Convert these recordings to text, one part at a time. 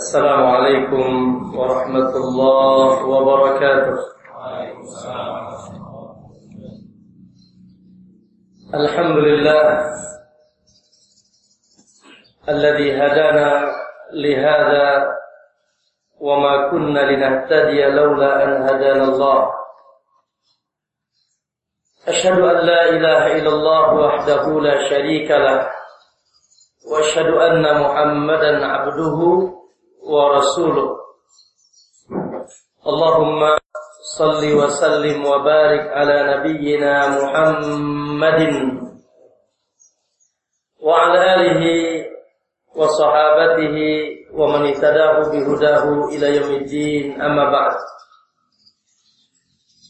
السلام عليكم ورحمة الله وبركاته. الحمد لله الذي هدانا لهذا وما كنا لنهتدي لولا أن هدانا الله. أشهد أن لا إله إلا الله وحده لا شريك له وأشهد أن محمدا عبده ورسوله اللهم صل وسلم وبارك على نبينا محمد وعلى آله وصحابته ومن اهتداه بهداه إلى يوم الدين أما بعد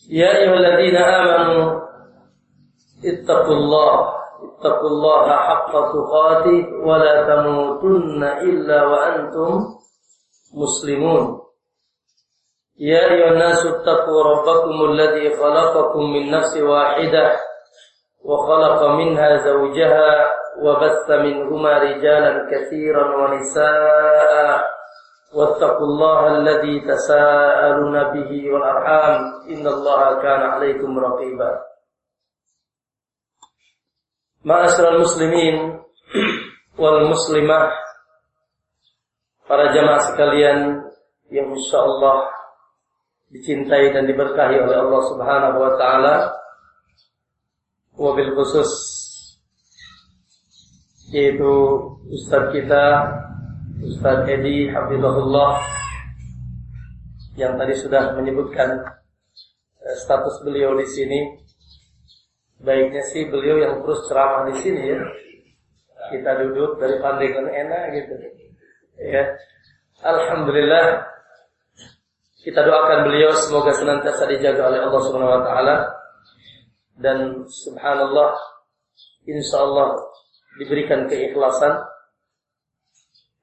يا أيها الذين آمنوا اتقوا الله اتقوا الله حق تقاته ولا تموتن إلا وأنتم مسلمون. يا أيها الناس اتقوا ربكم الذي خلقكم من نفس واحدة وخلق منها زوجها وبث منهما رجالا كثيرا ونساء واتقوا الله الذي تساءلون به والأرحام. إن الله كان عليكم رقيبا. معاشر المسلمين والمسلمات para jamaah sekalian yang insya Allah dicintai dan diberkahi oleh Allah Subhanahu wa taala. Wabil khusus yaitu Ustaz kita Ustaz Edi Hafizahullah yang tadi sudah menyebutkan eh, status beliau di sini. Baiknya sih beliau yang terus ceramah di sini ya. Kita duduk dari pandangan enak gitu. Ya. Alhamdulillah kita doakan beliau semoga senantiasa dijaga oleh Allah Subhanahu wa taala. Dan subhanallah insyaallah diberikan keikhlasan.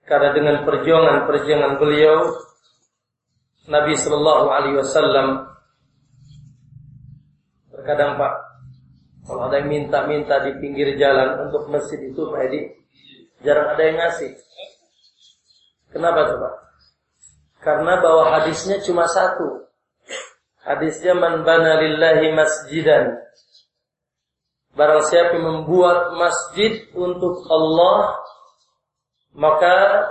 Karena dengan perjuangan-perjuangan beliau Nabi sallallahu alaihi wasallam terkadang Pak kalau ada yang minta-minta di pinggir jalan untuk masjid itu Pak Edi jarang ada yang ngasih Kenapa coba? Karena bahwa hadisnya cuma satu. Hadisnya man bana lillahi masjidan. Barang siapa membuat masjid untuk Allah, maka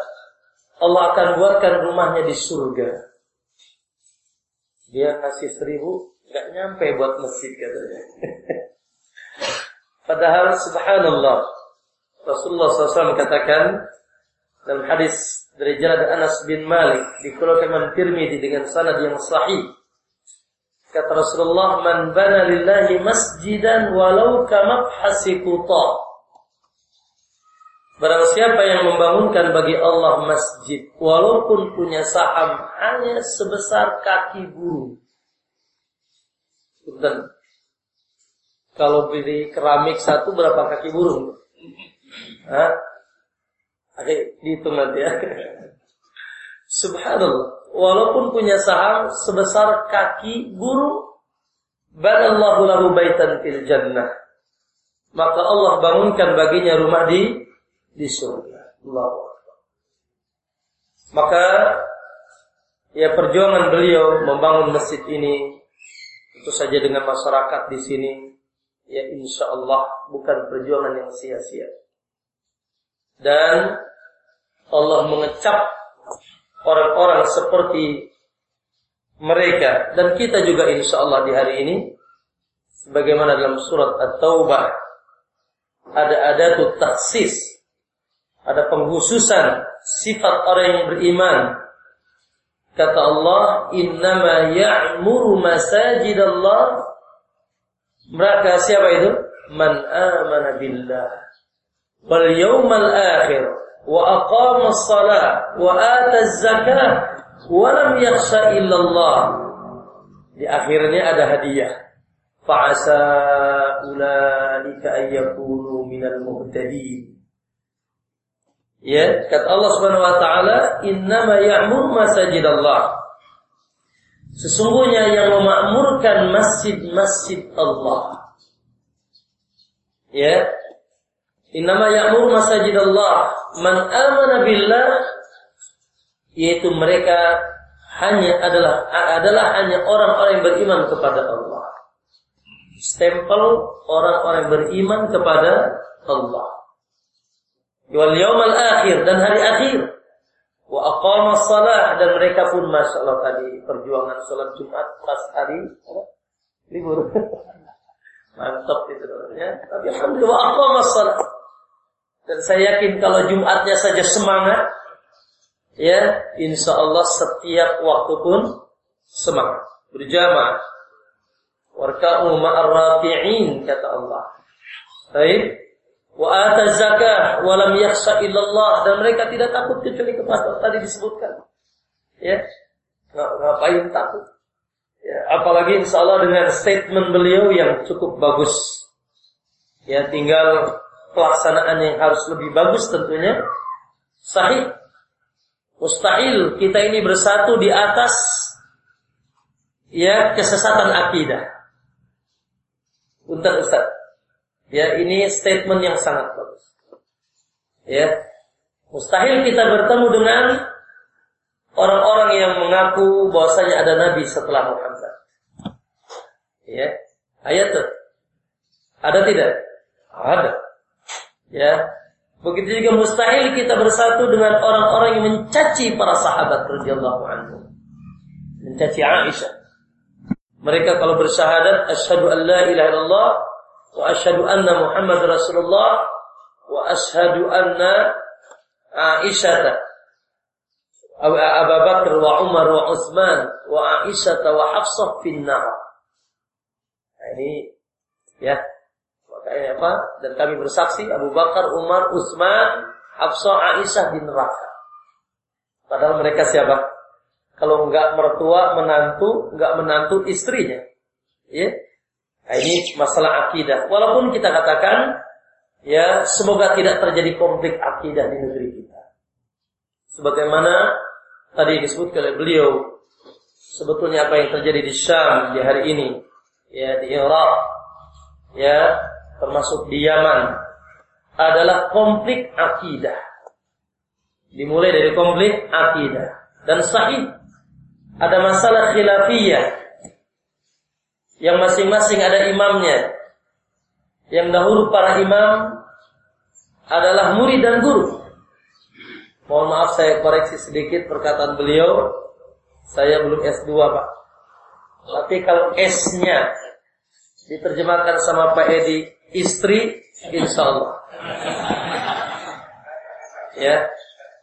Allah akan buatkan rumahnya di surga. Dia kasih seribu, nggak nyampe buat masjid katanya. Padahal subhanallah, Rasulullah SAW katakan dalam hadis dari jalan Anas bin Malik dikeluarkan Imam Tirmidzi dengan sanad yang sahih. Kata Rasulullah, "Man bana lillahi masjidan walau kamabhasi quta." Barang siapa yang membangunkan bagi Allah masjid walaupun punya saham hanya sebesar kaki burung. Dan kalau beli keramik satu berapa kaki burung? Hah? Oke, dihitung nanti ya. Subhanallah. Walaupun punya saham sebesar kaki burung, banallahu lahu baitan fil jannah. Maka Allah bangunkan baginya rumah di di surga. Allah. Maka ya perjuangan beliau membangun masjid ini itu saja dengan masyarakat di sini ya insya Allah bukan perjuangan yang sia-sia dan Allah mengecap orang-orang seperti mereka. Dan kita juga insya Allah di hari ini sebagaimana dalam surat At-Taubah ada adatu taksis ada penghususan sifat orang yang beriman. Kata Allah innama ya'muru masajid Allah mereka siapa itu? Man amana billah wal yawmal akhir wa aqama as-salah wa ata az-zakah wa lam yakhsha illa Allah. Di akhirnya ada hadiah. Fa'asa ulaika ay yakunu minal muhtadin. Ya, kata Allah Subhanahu wa taala, "Innama ya'mur masajid Allah." Sesungguhnya yang memakmurkan masjid-masjid Allah. Ya, Innama ya'muru masajid Allah man amana billah yaitu mereka hanya adalah adalah hanya orang-orang yang beriman kepada Allah. Stempel orang-orang beriman kepada Allah. Wal yaumal akhir dan hari akhir. Wa aqama salat dan mereka pun masya Allah tadi perjuangan sholat Jumat pas hari libur. Mantap itu ya. Tapi alhamdulillah wa aqama salat. Dan saya yakin kalau Jumatnya saja semangat, ya insya Allah setiap waktu pun semangat. Berjamaah. Warka'u ma'ar rafi'in kata Allah. Baik. Wa ata zakah wa lam yakhsha illallah. Dan mereka tidak takut kecuali kepada tadi disebutkan. Ya. Ngapain takut? Ya, apalagi insya Allah dengan statement beliau yang cukup bagus. Ya tinggal pelaksanaan yang harus lebih bagus tentunya sahih Mustahil kita ini bersatu di atas ya kesesatan akidah. Untuk Ustaz. Ya, ini statement yang sangat bagus. Ya. Mustahil kita bertemu dengan orang-orang yang mengaku bahwasanya ada nabi setelah Muhammad. Ya. Ayat itu. Ada tidak? Ada. Ya. Begitu juga mustahil kita bersatu dengan orang-orang yang mencaci para sahabat radhiyallahu anhu. Mencaci Aisyah. Mereka kalau bersyahadat asyhadu an la ilaha illallah wa asyhadu anna Muhammad Rasulullah wa asyhadu anna Aisyah Abu Bakar wa Umar wa Utsman wa Aisyah wa Hafsah finnar. Nah, ini ya kayak apa? Dan kami bersaksi Abu Bakar, Umar, Utsman, Hafsah, Aisyah di neraka. Padahal mereka siapa? Kalau enggak mertua, menantu, enggak menantu istrinya. Ya. Nah, ini masalah akidah. Walaupun kita katakan ya semoga tidak terjadi konflik akidah di negeri kita. Sebagaimana tadi disebut oleh beliau sebetulnya apa yang terjadi di Syam di hari ini ya di Irak ya termasuk di Yaman adalah konflik akidah. Dimulai dari konflik akidah dan sahih. Ada masalah khilafiyah yang masing-masing ada imamnya. Yang dahulu para imam adalah murid dan guru. Mohon maaf saya koreksi sedikit perkataan beliau. Saya belum S2 Pak. Tapi kalau S-nya diterjemahkan sama Pak Edi istri insya Allah. Ya,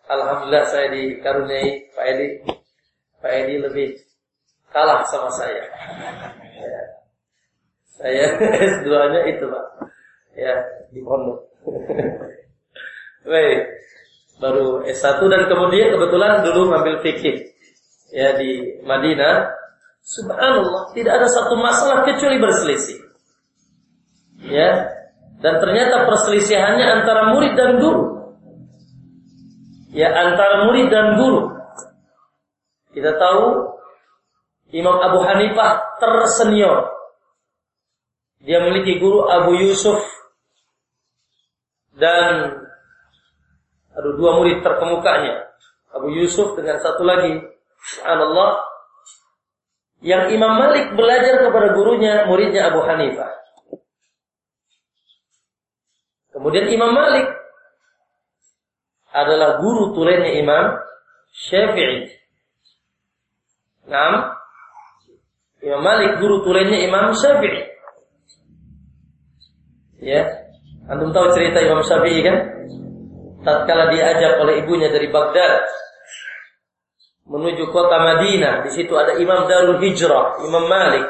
Alhamdulillah saya dikaruniai Pak Edi. Pak Edi lebih kalah sama saya. Ya. Saya S2-nya itu Pak. Ya, di pondok. Baik. Baru S1 dan kemudian kebetulan dulu ngambil fikih ya di Madinah. Subhanallah, tidak ada satu masalah kecuali berselisih. Ya. Dan ternyata perselisihannya antara murid dan guru. Ya antara murid dan guru. Kita tahu Imam Abu Hanifah tersenior. Dia memiliki guru Abu Yusuf. Dan ada dua murid terkemukanya Abu Yusuf dengan satu lagi. Allah yang Imam Malik belajar kepada gurunya muridnya Abu Hanifah Kemudian Imam Malik adalah guru tulennya Imam Syafi'i. Nah, Imam Malik guru tulennya Imam Syafi'i. Ya, antum tahu cerita Imam Syafi'i kan? Tatkala diajak oleh ibunya dari Baghdad menuju kota Madinah, di situ ada Imam Darul Hijrah, Imam Malik.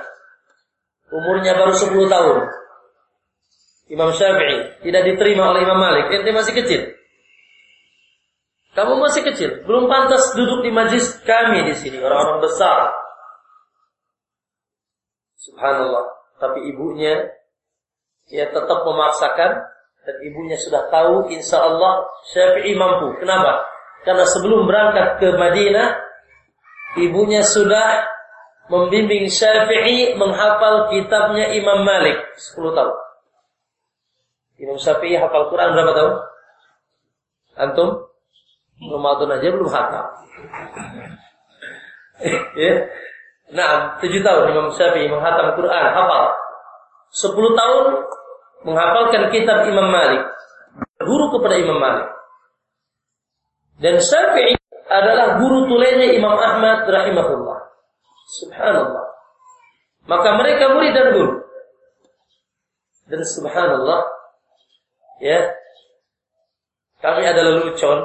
Umurnya baru 10 tahun. Imam Syafi'i tidak diterima oleh Imam Malik. Ente masih kecil. Kamu masih kecil, belum pantas duduk di majlis kami di sini, orang-orang besar. Subhanallah. Tapi ibunya ya tetap memaksakan dan ibunya sudah tahu insya Allah Syafi'i mampu. Kenapa? Karena sebelum berangkat ke Madinah, ibunya sudah membimbing Syafi'i menghafal kitabnya Imam Malik 10 tahun. Imam Syafi'i hafal Quran berapa tahun? Antum? Ramadan aja belum hatam. ya. Nah, tujuh tahun Imam Syafi'i menghatam Quran, hafal. Sepuluh tahun menghafalkan kitab Imam Malik. Guru kepada Imam Malik. Dan Syafi'i adalah guru tulenya Imam Ahmad rahimahullah. Subhanallah. Maka mereka murid dan guru. Dan subhanallah, ya, kami adalah lelucon.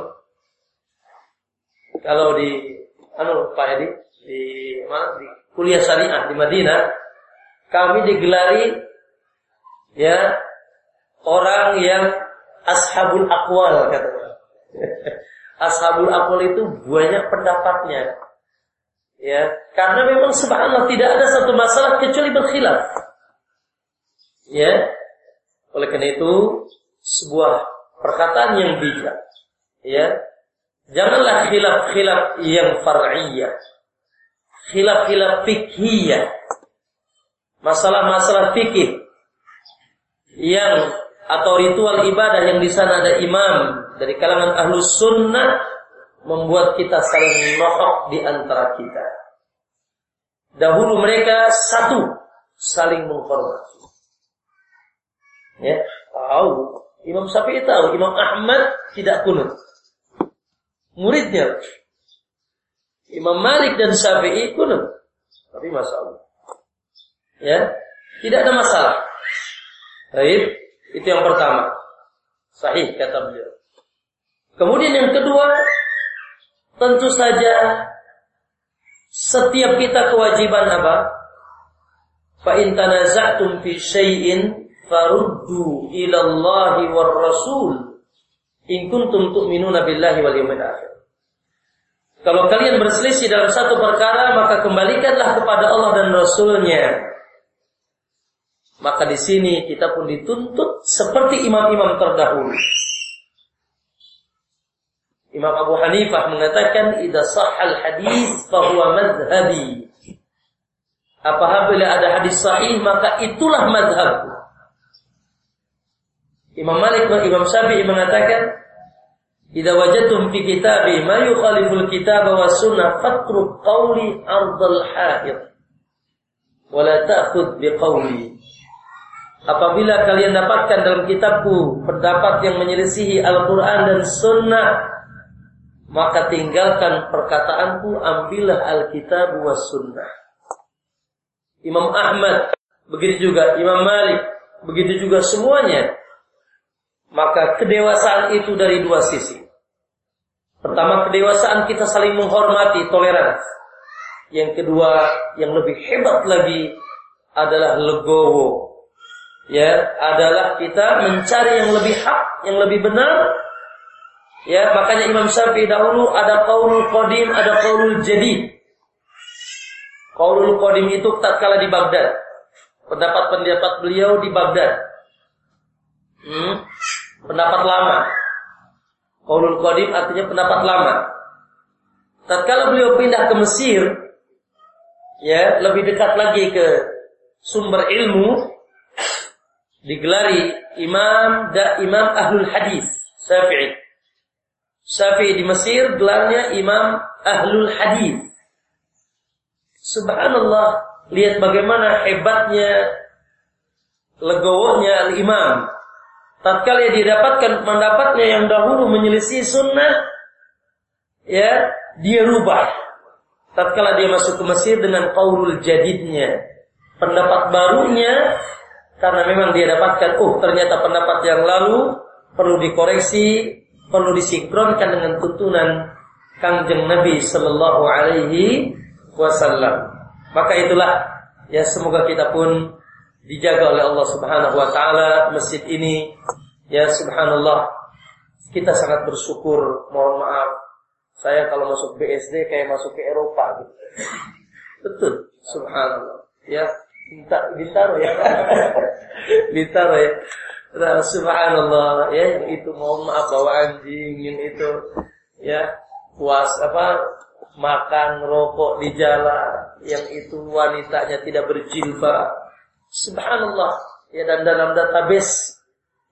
Kalau di, anu Pak Edi, di di kuliah syariah di Madinah, kami digelari ya orang yang ashabul akwal katanya. ashabul akwal itu banyak pendapatnya. Ya, karena memang subhanallah tidak ada satu masalah kecuali berkhilaf. Ya. Oleh karena itu sebuah perkataan yang bijak. Ya. Janganlah khilaf-khilaf yang far'iyah. Khilaf-khilaf fikhiyah. Masalah-masalah fikih yang atau ritual ibadah yang di sana ada imam dari kalangan ahlus sunnah membuat kita saling nohok di antara kita. Dahulu mereka satu, saling menghormati. Ya, tahu. Imam Syafi'i tahu, Imam Ahmad tidak kunut. Muridnya. Imam Malik dan Syafi'i kunut. Tapi masalah. Ya, tidak ada masalah. Baik, itu yang pertama. Sahih kata beliau. Kemudian yang kedua, Tentu saja setiap kita kewajiban apa? Fa in fi syai'in faruddu ila Allah Rasul in kuntum tu'minuna billahi wal yawmil akhir. Kalau kalian berselisih dalam satu perkara, maka kembalikanlah kepada Allah dan Rasulnya. Maka di sini kita pun dituntut seperti imam-imam terdahulu. Imam Abu Hanifah mengatakan idza sahal hadis bahwa madhhabi. Apabila ada hadis sahih maka itulah madhab. Imam Malik dan Imam Syafi'i mengatakan Idza wajadtum fi kitabi ma yukhaliful kitab wa sunnah fatruk qawli ardal haid wa la ta'khudh bi qawli Apabila kalian dapatkan dalam kitabku pendapat yang menyelisihi Al-Qur'an dan sunnah maka tinggalkan perkataanku ambillah Alkitab was sunnah. Imam Ahmad begitu juga Imam Malik begitu juga semuanya. Maka kedewasaan itu dari dua sisi. Pertama kedewasaan kita saling menghormati, toleran. Yang kedua yang lebih hebat lagi adalah legowo. Ya, adalah kita mencari yang lebih hak, yang lebih benar Ya, makanya Imam Syafi'i dahulu ada qaulul qadim, ada qaulul jadid. Qaulul qadim itu tatkala di Baghdad. Pendapat-pendapat beliau di Baghdad. Hmm? Pendapat lama. Qaulul qadim artinya pendapat lama. Tatkala beliau pindah ke Mesir, ya, lebih dekat lagi ke sumber ilmu, digelari imam da imam ahlul hadis Syafi'i. Syafi'i di Mesir gelarnya Imam Ahlul Hadis. Subhanallah, lihat bagaimana hebatnya legowonya al-imam. Tatkala dia didapatkan pendapatnya yang dahulu menyelisih sunnah, ya dia rubah. Tatkala dia masuk ke Mesir dengan qaulul jadidnya, pendapat barunya karena memang dia dapatkan, oh ternyata pendapat yang lalu perlu dikoreksi, perlu disinkronkan dengan tuntunan Kangjeng Nabi Sallallahu Alaihi Wasallam. Maka itulah ya semoga kita pun dijaga oleh Allah Subhanahu Wa Taala masjid ini. Ya Subhanallah kita sangat bersyukur. Mohon maaf saya kalau masuk BSD kayak masuk ke Eropa gitu. Betul, Subhanallah. Ya, minta bintaro ya, bintaro ya. Nah, subhanallah ya yang itu mohon maaf bawa anjing yang itu ya puas apa makan rokok di jalan yang itu wanitanya tidak berjilbab subhanallah ya dan dalam database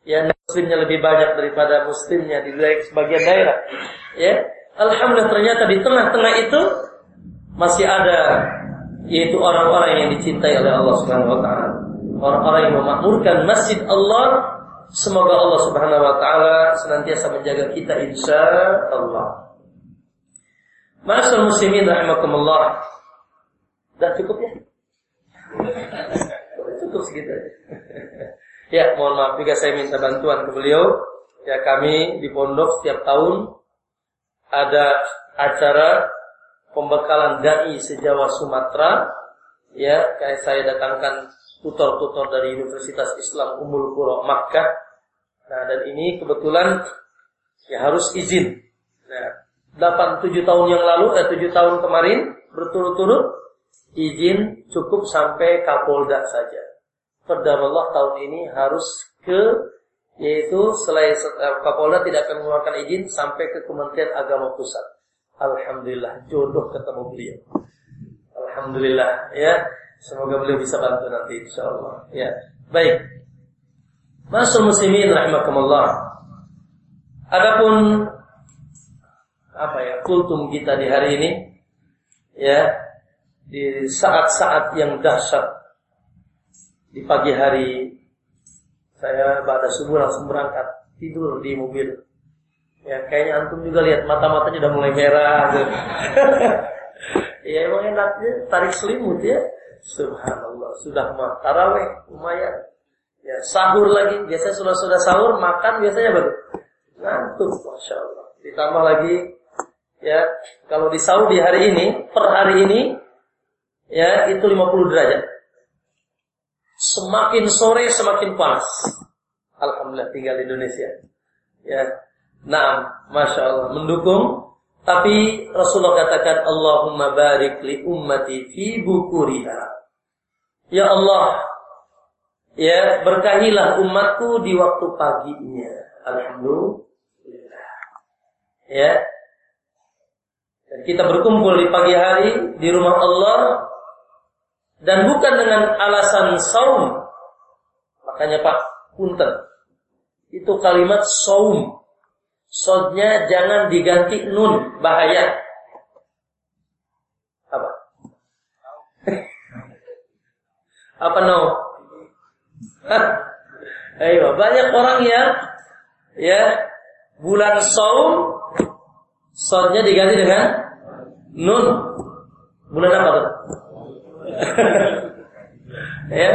ya muslimnya lebih banyak daripada muslimnya di sebagian daerah. Ya, alhamdulillah ternyata di tengah-tengah itu masih ada yaitu orang-orang yang dicintai oleh Allah Subhanahu wa taala. Orang-orang yang memakmurkan masjid Allah Semoga Allah Subhanahu wa taala senantiasa menjaga kita insya Allah. Masal muslimin rahimakumullah. Dah cukup ya? cukup segitu aja. ya, mohon maaf jika saya minta bantuan ke beliau. Ya, kami di pondok setiap tahun ada acara pembekalan dai sejawa Sumatera ya kayak saya datangkan tutor-tutor dari Universitas Islam Umul Qura Makkah nah dan ini kebetulan ya harus izin nah 8 7 tahun yang lalu eh 7 tahun kemarin berturut-turut izin cukup sampai Kapolda saja Allah tahun ini harus ke yaitu selain eh, Kapolda tidak akan mengeluarkan izin sampai ke Kementerian Agama Pusat. Alhamdulillah jodoh ketemu beliau. Alhamdulillah ya. Semoga beliau bisa bantu nanti insyaallah. Ya. Baik. Masuk muslimin rahimakumullah. Adapun apa ya kultum kita di hari ini ya di saat-saat yang dahsyat di pagi hari saya pada subuh langsung berangkat tidur di mobil ya kayaknya antum juga lihat mata-matanya udah mulai merah gitu. Ya emang enaknya tarik selimut ya. Subhanallah, sudah mah taraweh lumayan. Ya, sahur lagi, biasanya sudah sudah sahur, makan biasanya baru ngantuk, masya Allah. Ditambah lagi, ya kalau di Saudi hari ini, per hari ini, ya itu 50 derajat. Semakin sore semakin panas. Alhamdulillah tinggal di Indonesia. Ya, nah, masya Allah mendukung tapi Rasulullah katakan Allahumma barik li ummati fi bukuriha. Ya Allah, ya berkahilah umatku di waktu paginya. Alhamdulillah. Ya. Dan kita berkumpul di pagi hari di rumah Allah dan bukan dengan alasan saum. Makanya Pak Punten itu kalimat saum Sodnya jangan diganti nun, bahaya. Apa? Apa no? Ayo, banyak orang yang ya bulan saum sodnya diganti dengan nun. Bulan apa tuh? ya.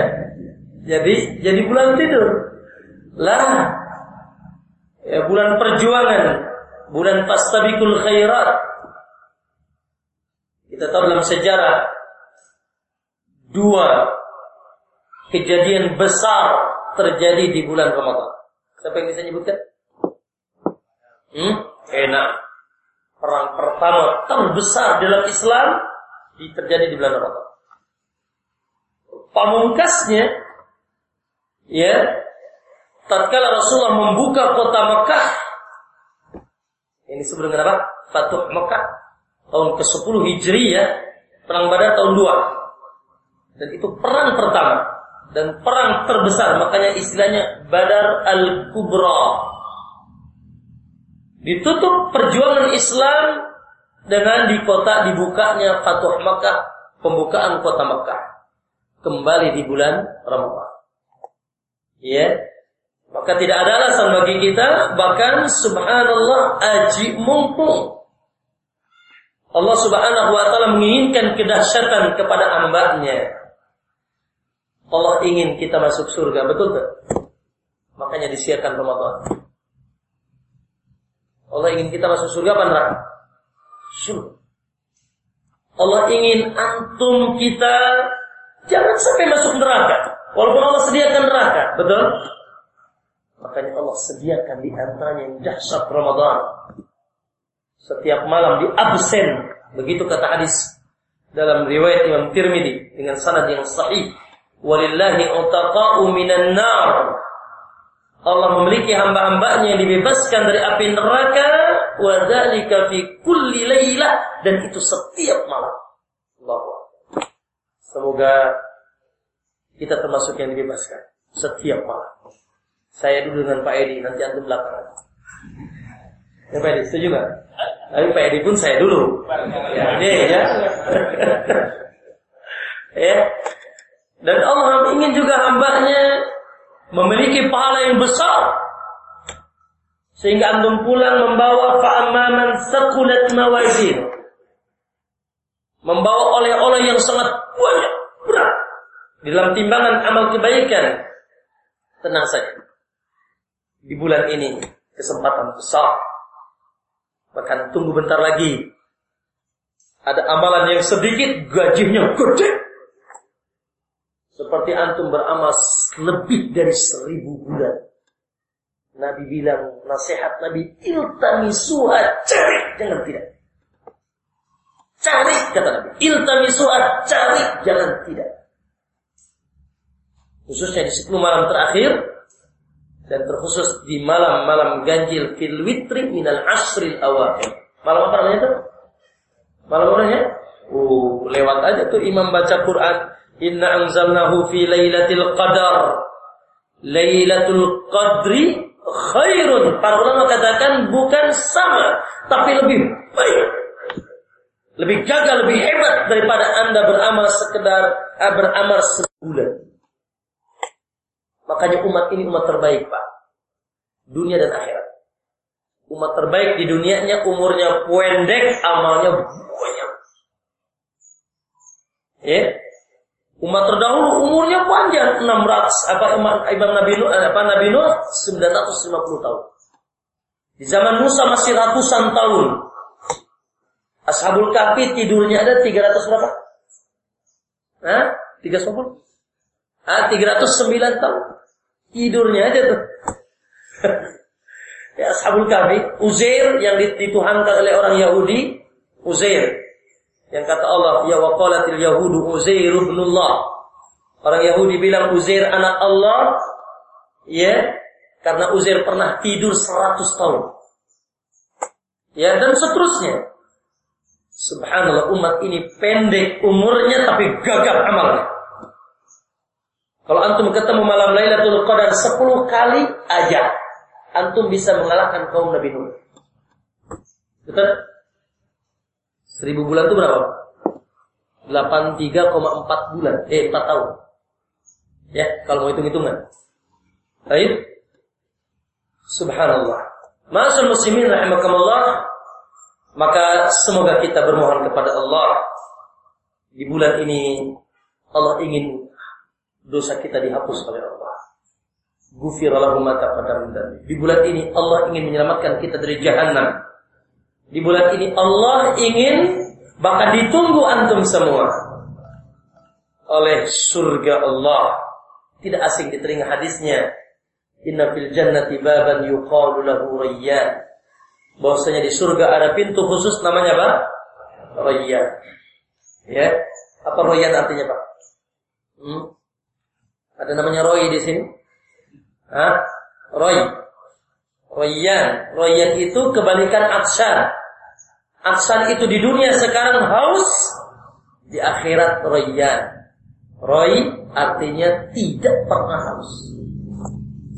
Jadi jadi bulan tidur. Lah, ya, bulan perjuangan, bulan pastabikul khairat. Kita tahu dalam sejarah dua kejadian besar terjadi di bulan Ramadan. Siapa yang bisa nyebutkan? Hmm? Enak. Perang pertama terbesar dalam Islam terjadi di bulan Ramadan. Pamungkasnya, ya, tatkala Rasulullah membuka kota Mekah ini sebelum apa? Fatuh Mekah tahun ke-10 Hijriah, perang Badar tahun 2. Dan itu perang pertama dan perang terbesar, makanya istilahnya Badar Al-Kubra. Ditutup perjuangan Islam dengan di kota dibukanya Fatuh Mekah, pembukaan kota Mekah. Kembali di bulan Ramadan. Ya, maka tidak ada alasan bagi kita, bahkan subhanallah aji mumpung. Allah subhanahu wa ta'ala menginginkan kedahsyatan kepada hambanya. Allah ingin kita masuk surga, betul tak? Makanya disiarkan Ramadan. Allah ingin kita masuk surga apa neraka? Allah ingin antum kita jangan sampai masuk neraka. Walaupun Allah sediakan neraka, betul? Makanya Allah sediakan di antaranya yang dahsyat Ramadan. Setiap malam di absen. Begitu kata hadis dalam riwayat Imam Tirmidzi dengan sanad yang sahih. Walillahi utaqa'u minan nar. Allah memiliki hamba-hambanya yang dibebaskan dari api neraka wa dzalika fi kulli lailah dan itu setiap malam. Allah. Semoga kita termasuk yang dibebaskan setiap malam. Saya dulu dengan Pak Edi, nanti antum belakangan. Ya Pak Edi, setuju nggak? Tapi Pak Edi pun saya dulu. Ya, ya. ya. Dan Allah ingin juga hambanya memiliki pahala yang besar. Sehingga antum pulang membawa fa'amaman sakulat mawazin. Membawa oleh-oleh yang sangat banyak, berat. Dalam timbangan amal kebaikan. Tenang saja. Di bulan ini kesempatan besar. Bahkan tunggu bentar lagi. Ada amalan yang sedikit, gajinya gede. Seperti antum beramal lebih dari seribu bulan. Nabi bilang, nasihat Nabi, iltamisuha, cari, jangan tidak. Cari, kata Nabi. Iltamisuha, cari, jangan tidak. Khususnya di 10 malam terakhir, dan terkhusus di malam-malam ganjil fil witri minal asril awal. Malam apa namanya itu? Malam apa namanya? Oh, lewat aja tuh imam baca Quran Inna anzalnahu fi lailatul qadar. Lailatul qadri khairun. Para ulama katakan bukan sama, tapi lebih baik. Lebih gagal, lebih hebat daripada Anda beramal sekedar eh, beramal sebulan. Makanya umat ini umat terbaik, Pak. Dunia dan akhirat. Umat terbaik di dunianya umurnya pendek, amalnya banyak. Ya, Umat terdahulu umurnya panjang 600 apa Imam, Imam Nabi Nuh apa Nabi Nuh 950 tahun. Di zaman Musa masih ratusan tahun. Ashabul Kahfi tidurnya ada 300 berapa? Hah? 310? Ah, 309 tahun. Tidurnya aja tuh. ya Ashabul Kahfi, Uzair yang dituhankan oleh orang Yahudi, Uzair yang kata Allah, ya waqalatil yahudu Uzair ibnullah. Orang Yahudi bilang Uzair anak Allah, ya, karena Uzair pernah tidur 100 tahun. Ya, dan seterusnya. Subhanallah umat ini pendek umurnya tapi gagap amalnya. Kalau antum ketemu malam Lailatul Qadar 10 kali aja, antum bisa mengalahkan kaum Nabi Nuh. Betul? Seribu bulan itu berapa? 83,4 bulan. Eh, 4 tahun. Ya, kalau mau hitung-hitungan. Baik. Subhanallah. Masul muslimin rahimakumullah. Maka semoga kita bermohon kepada Allah. Di bulan ini Allah ingin dosa kita dihapus oleh Allah. Gufiralahu ma taqaddam Di bulan ini Allah ingin menyelamatkan kita dari jahanam. Di bulan ini Allah ingin bahkan ditunggu antum semua oleh surga Allah. Tidak asing di telinga hadisnya. Inna fil jannati baban yuqalu lahu rayyan. Bahwasanya di surga ada pintu khusus namanya apa? Rayyan. Ya. Apa Rayyan artinya, Pak? Hmm? Ada namanya Roy di sini? Hah? Roy. Royan. Royan itu kebalikan aksar. Aksan itu di dunia sekarang haus, di akhirat royan. Roy artinya tidak pernah haus.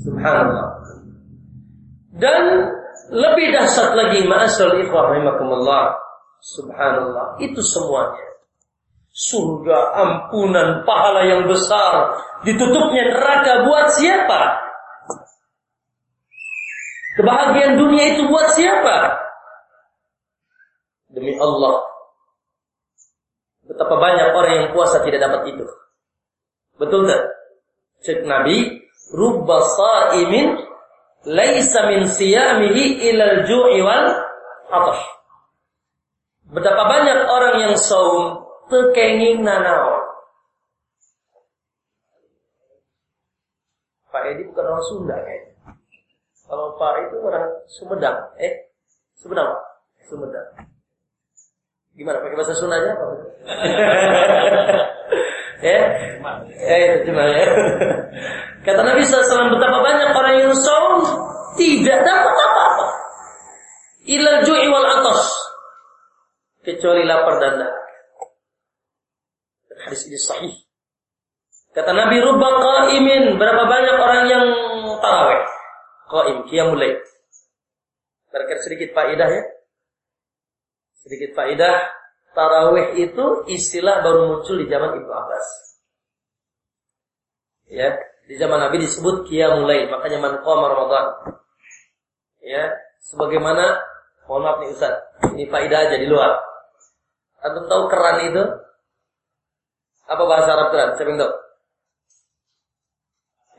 Subhanallah. Dan lebih dahsyat lagi ma'asal ikhwah rahimakumullah. Subhanallah. Itu semuanya. Surga, ampunan, pahala yang besar. Ditutupnya neraka buat siapa? Kebahagiaan dunia itu buat siapa? Demi Allah. Betapa banyak orang yang puasa tidak dapat itu. Betul tak? Cek Nabi, rubba sa'imin laisa min siyamihi ilal ju'i wal atash. Betapa banyak orang yang saum tekenging nanau. Pak Edi bukan orang Sunda kayaknya. Kalau Pak itu orang Sumedang, eh Sumedang, Sumedang. Gimana pakai bahasa Sundanya apa? ya, ya itu cuma ya. Kata Nabi SAW betapa banyak orang yang saum tidak dapat apa-apa. Ilal ju'i wal atas. Kecuali lapar dan dahaga. Hadis ini sahih. Kata Nabi rubba qaimin, berapa banyak orang yang tarawih. Qaim, qiyamul lail. Berkait sedikit faidah ya. Sedikit faidah, tarawih itu istilah baru muncul di zaman Ibnu Abbas. Ya, di zaman Nabi disebut qiyamul lail, makanya man qama Ramadan. Ya, sebagaimana mohon maaf nih Ustaz, ini faidah aja di luar. Antum tahu keran itu? Apa bahasa Arab keran? Siapa yang tahu?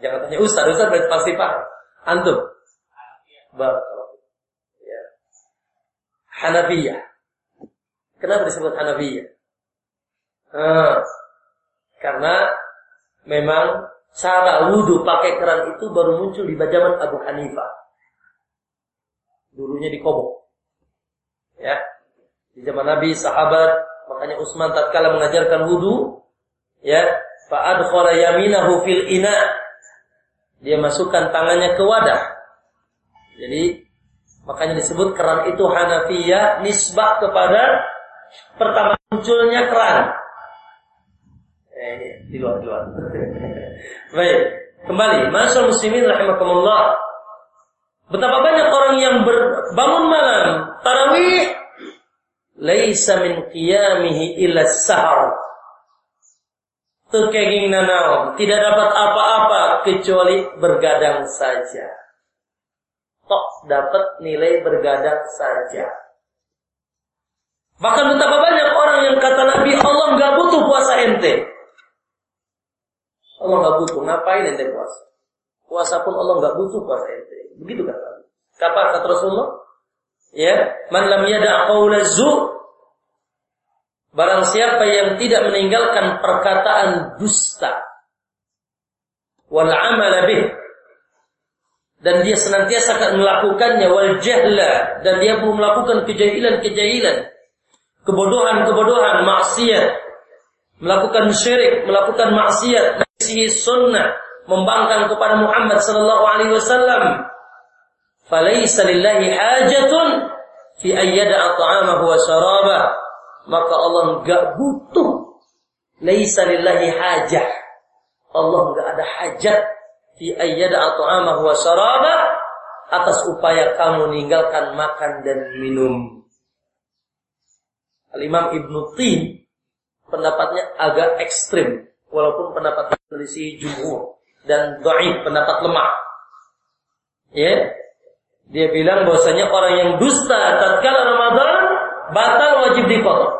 Jangan tanya Ustaz, Ustaz berarti pasti paham. Antum? Ya. Hanafiyah. Kenapa disebut Hanafiyah? Hmm. Karena memang cara wudhu pakai keran itu baru muncul di zaman Abu Hanifah. Dulunya di Kobok. Ya. Di zaman Nabi, sahabat, makanya Utsman tatkala mengajarkan wudhu, ya, fa'adkhala yaminahu fil ina' dia masukkan tangannya ke wadah. Jadi makanya disebut keran itu Hanafiyah nisbah kepada pertama munculnya keran. Eh, di luar di luar. Baik, kembali. Masya muslimin rahimakumullah. Betapa banyak orang yang berbangun malam tarawih laisa min qiyamihi illa sahar Tekeging nanau, tidak dapat apa-apa kecuali bergadang saja. Tok dapat nilai bergadang saja. Bahkan betapa banyak orang yang kata Nabi Allah nggak butuh puasa ente. Allah nggak butuh, ngapain ente puasa? Puasa pun Allah nggak butuh puasa ente. Begitu kata. Kata kata Rasulullah, ya, man lam yada qawla Barang siapa yang tidak meninggalkan perkataan dusta wal amala bih dan dia senantiasa akan melakukannya wal jahla dan dia pun melakukan kejahilan-kejahilan kebodohan-kebodohan maksiat melakukan syirik melakukan maksiat mengisi sunnah membangkang kepada Muhammad sallallahu alaihi wasallam. Falaysa lillahi hajatun fi ayyada ta'amahu wa syarabahu maka Allah nggak butuh laisa lillahi hajah. Allah nggak ada hajat fi ayyada at'amahu wa syaraba atas upaya kamu meninggalkan makan dan minum. Al-Imam Ibnu Tin pendapatnya agak ekstrim walaupun pendapat selisih jumhur dan dhaif pendapat lemah. Ya. Dia bilang bahwasanya orang yang dusta tatkala Ramadan batal wajib dipotong.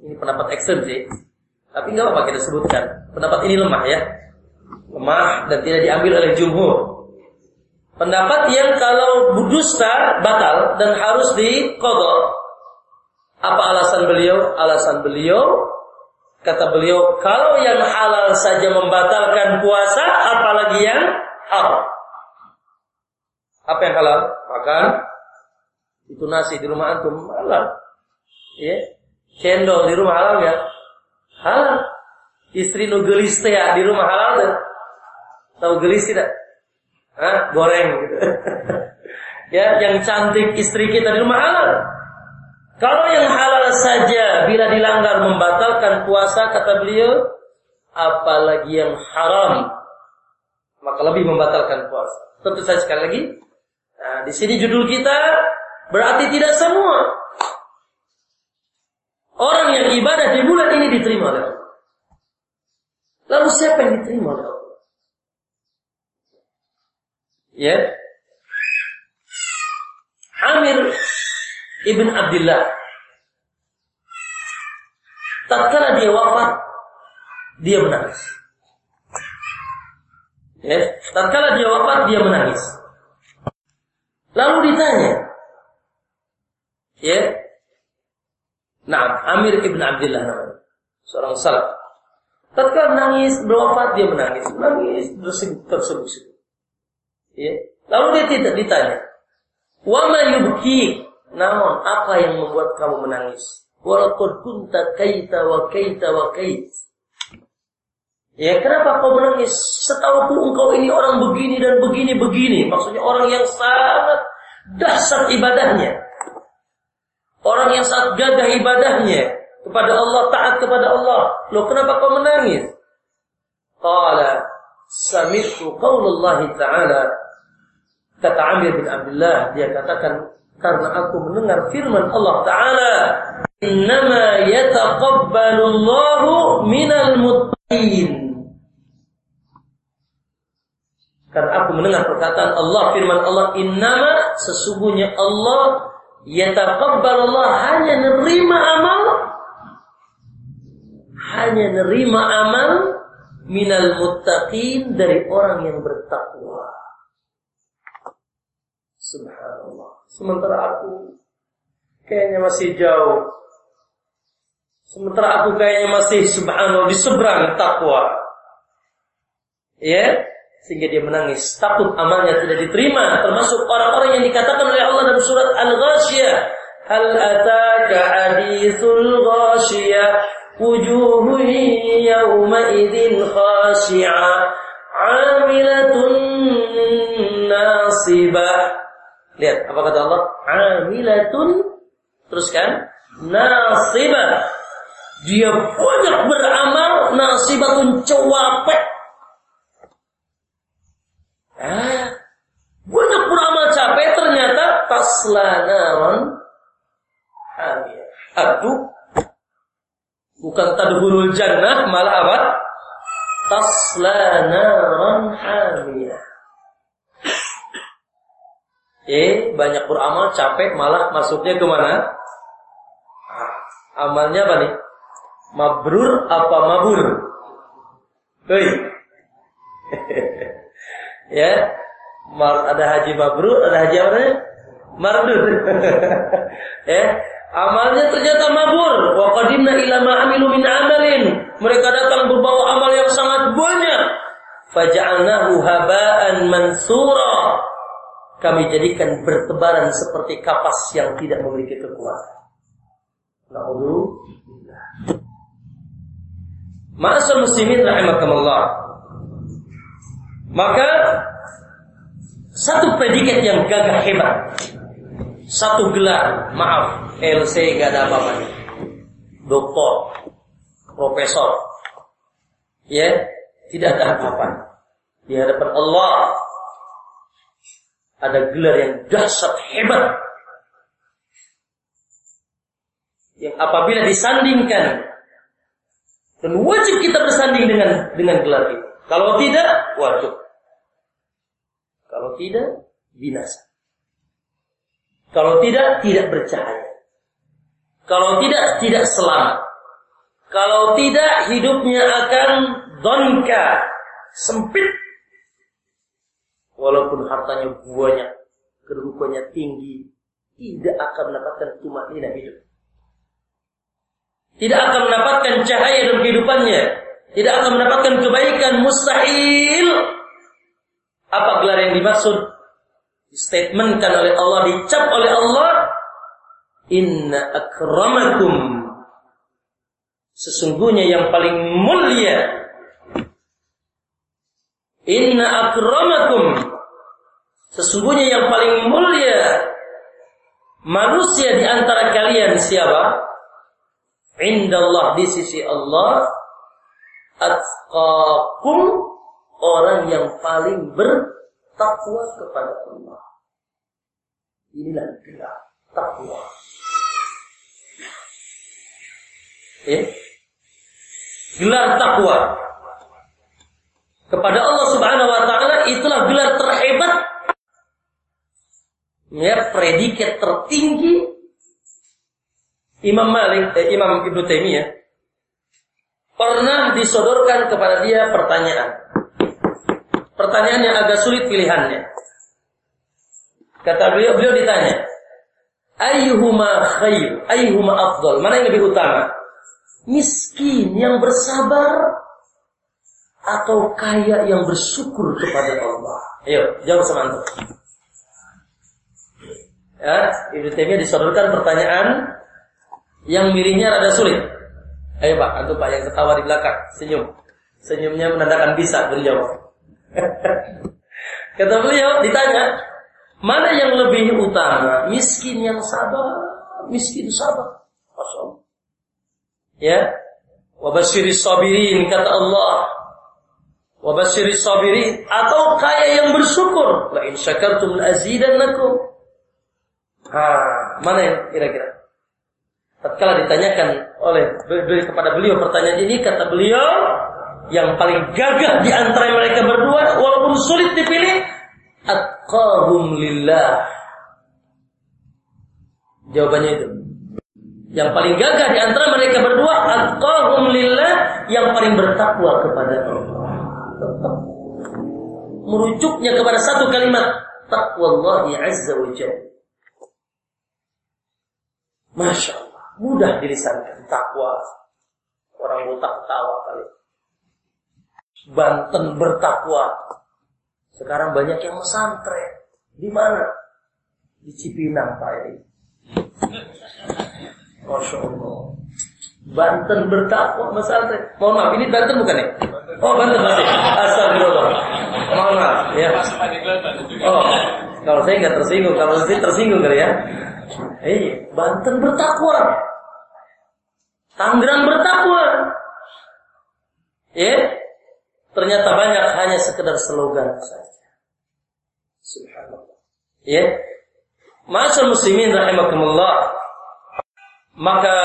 Ini pendapat ekstrem sih. Tapi nggak apa kita sebutkan. Pendapat ini lemah ya. Lemah dan tidak diambil oleh jumhur. Pendapat yang kalau dusta batal dan harus dikodok. Apa alasan beliau? Alasan beliau kata beliau kalau yang halal saja membatalkan puasa, apalagi yang haram. Apa yang halal? Makan, itu nasi di rumah antum halal. Ya. Cendol di rumah halal ya? Halal. Istri nu gelis ya di rumah halal ya? Tahu gelis tidak? Hah? Goreng gitu. ya, yang cantik istri kita di rumah halal. Kalau yang halal saja bila dilanggar membatalkan puasa kata beliau, apalagi yang haram maka lebih membatalkan puasa. Tentu saja sekali lagi. Nah, di sini judul kita Berarti tidak semua orang yang ibadah di bulan ini diterima oleh Allah. Lalu siapa yang diterima oleh Allah? Ya. Amir ibn Abdullah. Tatkala dia wafat, dia menangis. Ya, tatkala dia wafat, dia menangis. Lalu ditanya, Ya. Nah, Amir ibn Abdullah namanya. Seorang salaf. Tatkala menangis, berwafat dia menangis, menangis tersebut-sebut. Ya. Lalu dia tidak ditanya, "Wa ma yubki?" Namun apa yang membuat kamu menangis? Walaupun kunta kaita wa kaita wa kait. Ya, kenapa kau menangis? Setahu engkau ini orang begini dan begini begini. Maksudnya orang yang sangat dasar ibadahnya. Orang yang saat gagah ibadahnya kepada Allah, taat kepada Allah. Loh kenapa kau menangis? Qala sami'tu qaulallahi ta'ala kata Amir bin Abdullah dia katakan karena aku mendengar firman Allah taala innama yataqabbalu Allahu minal muttaqin karena aku mendengar perkataan Allah firman Allah innama sesungguhnya Allah yataqabbalu Allah hanya nerima amal hanya nerima amal minal muttaqin dari orang yang bertakwa. Subhanallah. Sementara aku kayaknya masih jauh. Sementara aku kayaknya masih subhanallah di seberang takwa. Ya, sehingga dia menangis. Takut amalnya tidak diterima. Termasuk orang-orang yang dikatakan oleh Allah dalam surat Al-Ghashiyah. Hal ataka hadithul ghashiyah wujuhun yawmaidin khashi'ah amilatun nasibah lihat apa kata Allah amilatun teruskan nasibah dia banyak beramal nasibatun cewapek ah, banyak beramal capek ternyata taslanaron hamil aduh Bukan tadhulul jannah, malah apa? Tasla naran hamiyah. Eh, banyak beramal capek malah masuknya ke mana? Ah, amalnya apa nih? Mabrur apa mabur? Hei. ya, ada haji mabrur, ada haji apa namanya? Mardur. ya, Amalnya ternyata mabur. Wa qadimna ila ma amilu min amalin. Mereka datang berbawa amal yang sangat banyak. Faja'alnahu haba'an mansura. Kami jadikan bertebaran seperti kapas yang tidak memiliki kekuatan. Na'udzubillah. Ma'asal muslimin rahimakumullah. Maka satu predikat yang gagah hebat satu gelar, maaf, LC nggak ada apa-apanya. Doktor, profesor, ya, tidak ada apa-apa. Di hadapan Allah ada gelar yang dahsyat hebat. Yang apabila disandingkan dan wajib kita bersanding dengan dengan gelar itu. Kalau tidak, waduh. Kalau tidak, binasa. Kalau tidak, tidak bercahaya. Kalau tidak, tidak selamat. Kalau tidak, hidupnya akan donka, sempit. Walaupun hartanya banyak, kedudukannya tinggi, tidak akan mendapatkan tumak hidup. Tidak akan mendapatkan cahaya dalam kehidupannya. Tidak akan mendapatkan kebaikan mustahil. Apa gelar yang dimaksud? statementkan oleh Allah, dicap oleh Allah, Inna akramakum. Sesungguhnya yang paling mulia. Inna akramakum. Sesungguhnya yang paling mulia Manusia di antara kalian siapa? Indallah di sisi Allah. Atqakum Orang yang paling ber takwa kepada Allah. Inilah gelar takwa. Ya. Gelar takwa kepada Allah Subhanahu wa taala itulah gelar terhebat ya predikat tertinggi Imam Malik eh, Imam Ibnu Taimiyah pernah disodorkan kepada dia pertanyaan Pertanyaan yang agak sulit pilihannya. Kata beliau, beliau ditanya, Ayyuhuma khair, ayyuhuma afdal, mana yang lebih utama? Miskin yang bersabar atau kaya yang bersyukur kepada Allah? Ayo, jawab sama antum. Ya, Ibnu Taimiyah disodorkan pertanyaan yang miringnya rada sulit. Ayo Pak, antum Pak yang ketawa di belakang, senyum. Senyumnya menandakan bisa berjawab. Kata beliau ditanya, mana yang lebih utama? Miskin yang sabar, miskin sabar. Masya Ya, wabashiri sabirin kata Allah. Wabashiris sabirin atau kaya yang bersyukur. La in syakartum azidannakum. Ha, mana yang kira-kira? Tatkala ditanyakan oleh kepada beliau pertanyaan ini kata beliau yang paling gagah di antara mereka berdua walaupun sulit dipilih atqahum lillah. Jawabannya itu. Yang paling gagah di antara mereka berdua atqahum lillah yang paling bertakwa kepada Allah merujuknya kepada satu kalimat takwallahi azza wa jalla. Masya Allah, mudah dilisankan takwa. Orang botak tawa kali. Banten bertakwa. Sekarang banyak yang mesantren. Di mana? Di Cipinang, Pak Eri. Masya Allah. Banten bertakwa mesantren. Mohon maaf, ini Banten bukan ya? Oh Banten masih. Astagfirullah. Mohon maaf ya. Oh, kalau saya nggak tersinggung, kalau saya tersinggung kali ya. Eh, Banten bertakwa. Tangerang bertakwa. Ya, ternyata banyak hanya sekedar slogan saja. Subhanallah. Ya, Masa muslimin rahimakumullah. Maka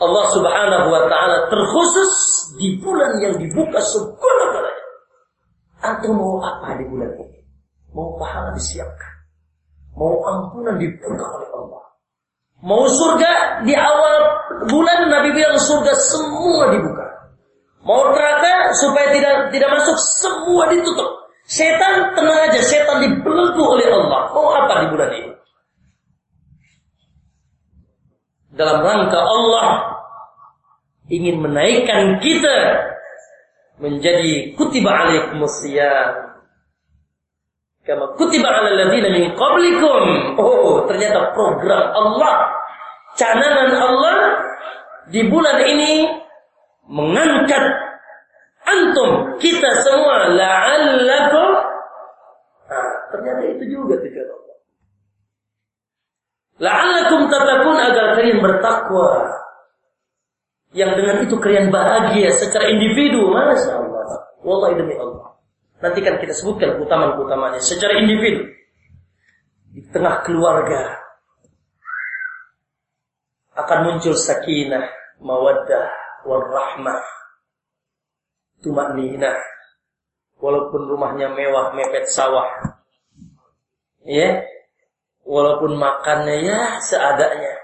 Allah Subhanahu wa taala terkhusus di bulan yang dibuka segala-galanya. Antum mau apa di bulan ini? Mau pahala disiapkan. Mau ampunan dibuka oleh Allah. Mau surga di awal bulan Nabi bilang surga semua dibuka. Mau neraka supaya tidak tidak masuk semua ditutup. Setan tenang aja, setan dibelenggu oleh Allah. Mau apa di bulan ini? dalam rangka Allah ingin menaikkan kita menjadi kutiba alaikumus siyam kama kutiba ala alladziina min qablikum oh ternyata program Allah canangan Allah di bulan ini mengangkat antum kita semua la'allakum nah, ternyata itu juga tujuan Allah La'allakum tatakun agar kalian bertakwa. Yang dengan itu kalian bahagia secara individu. Masya Allah. Wallahi demi Allah. Nanti kan kita sebutkan keutamaan-keutamanya secara individu. Di tengah keluarga. Akan muncul sakinah, mawaddah, warahmah. Tumak nina. Walaupun rumahnya mewah, mepet sawah. Ya, Walaupun makannya ya seadanya.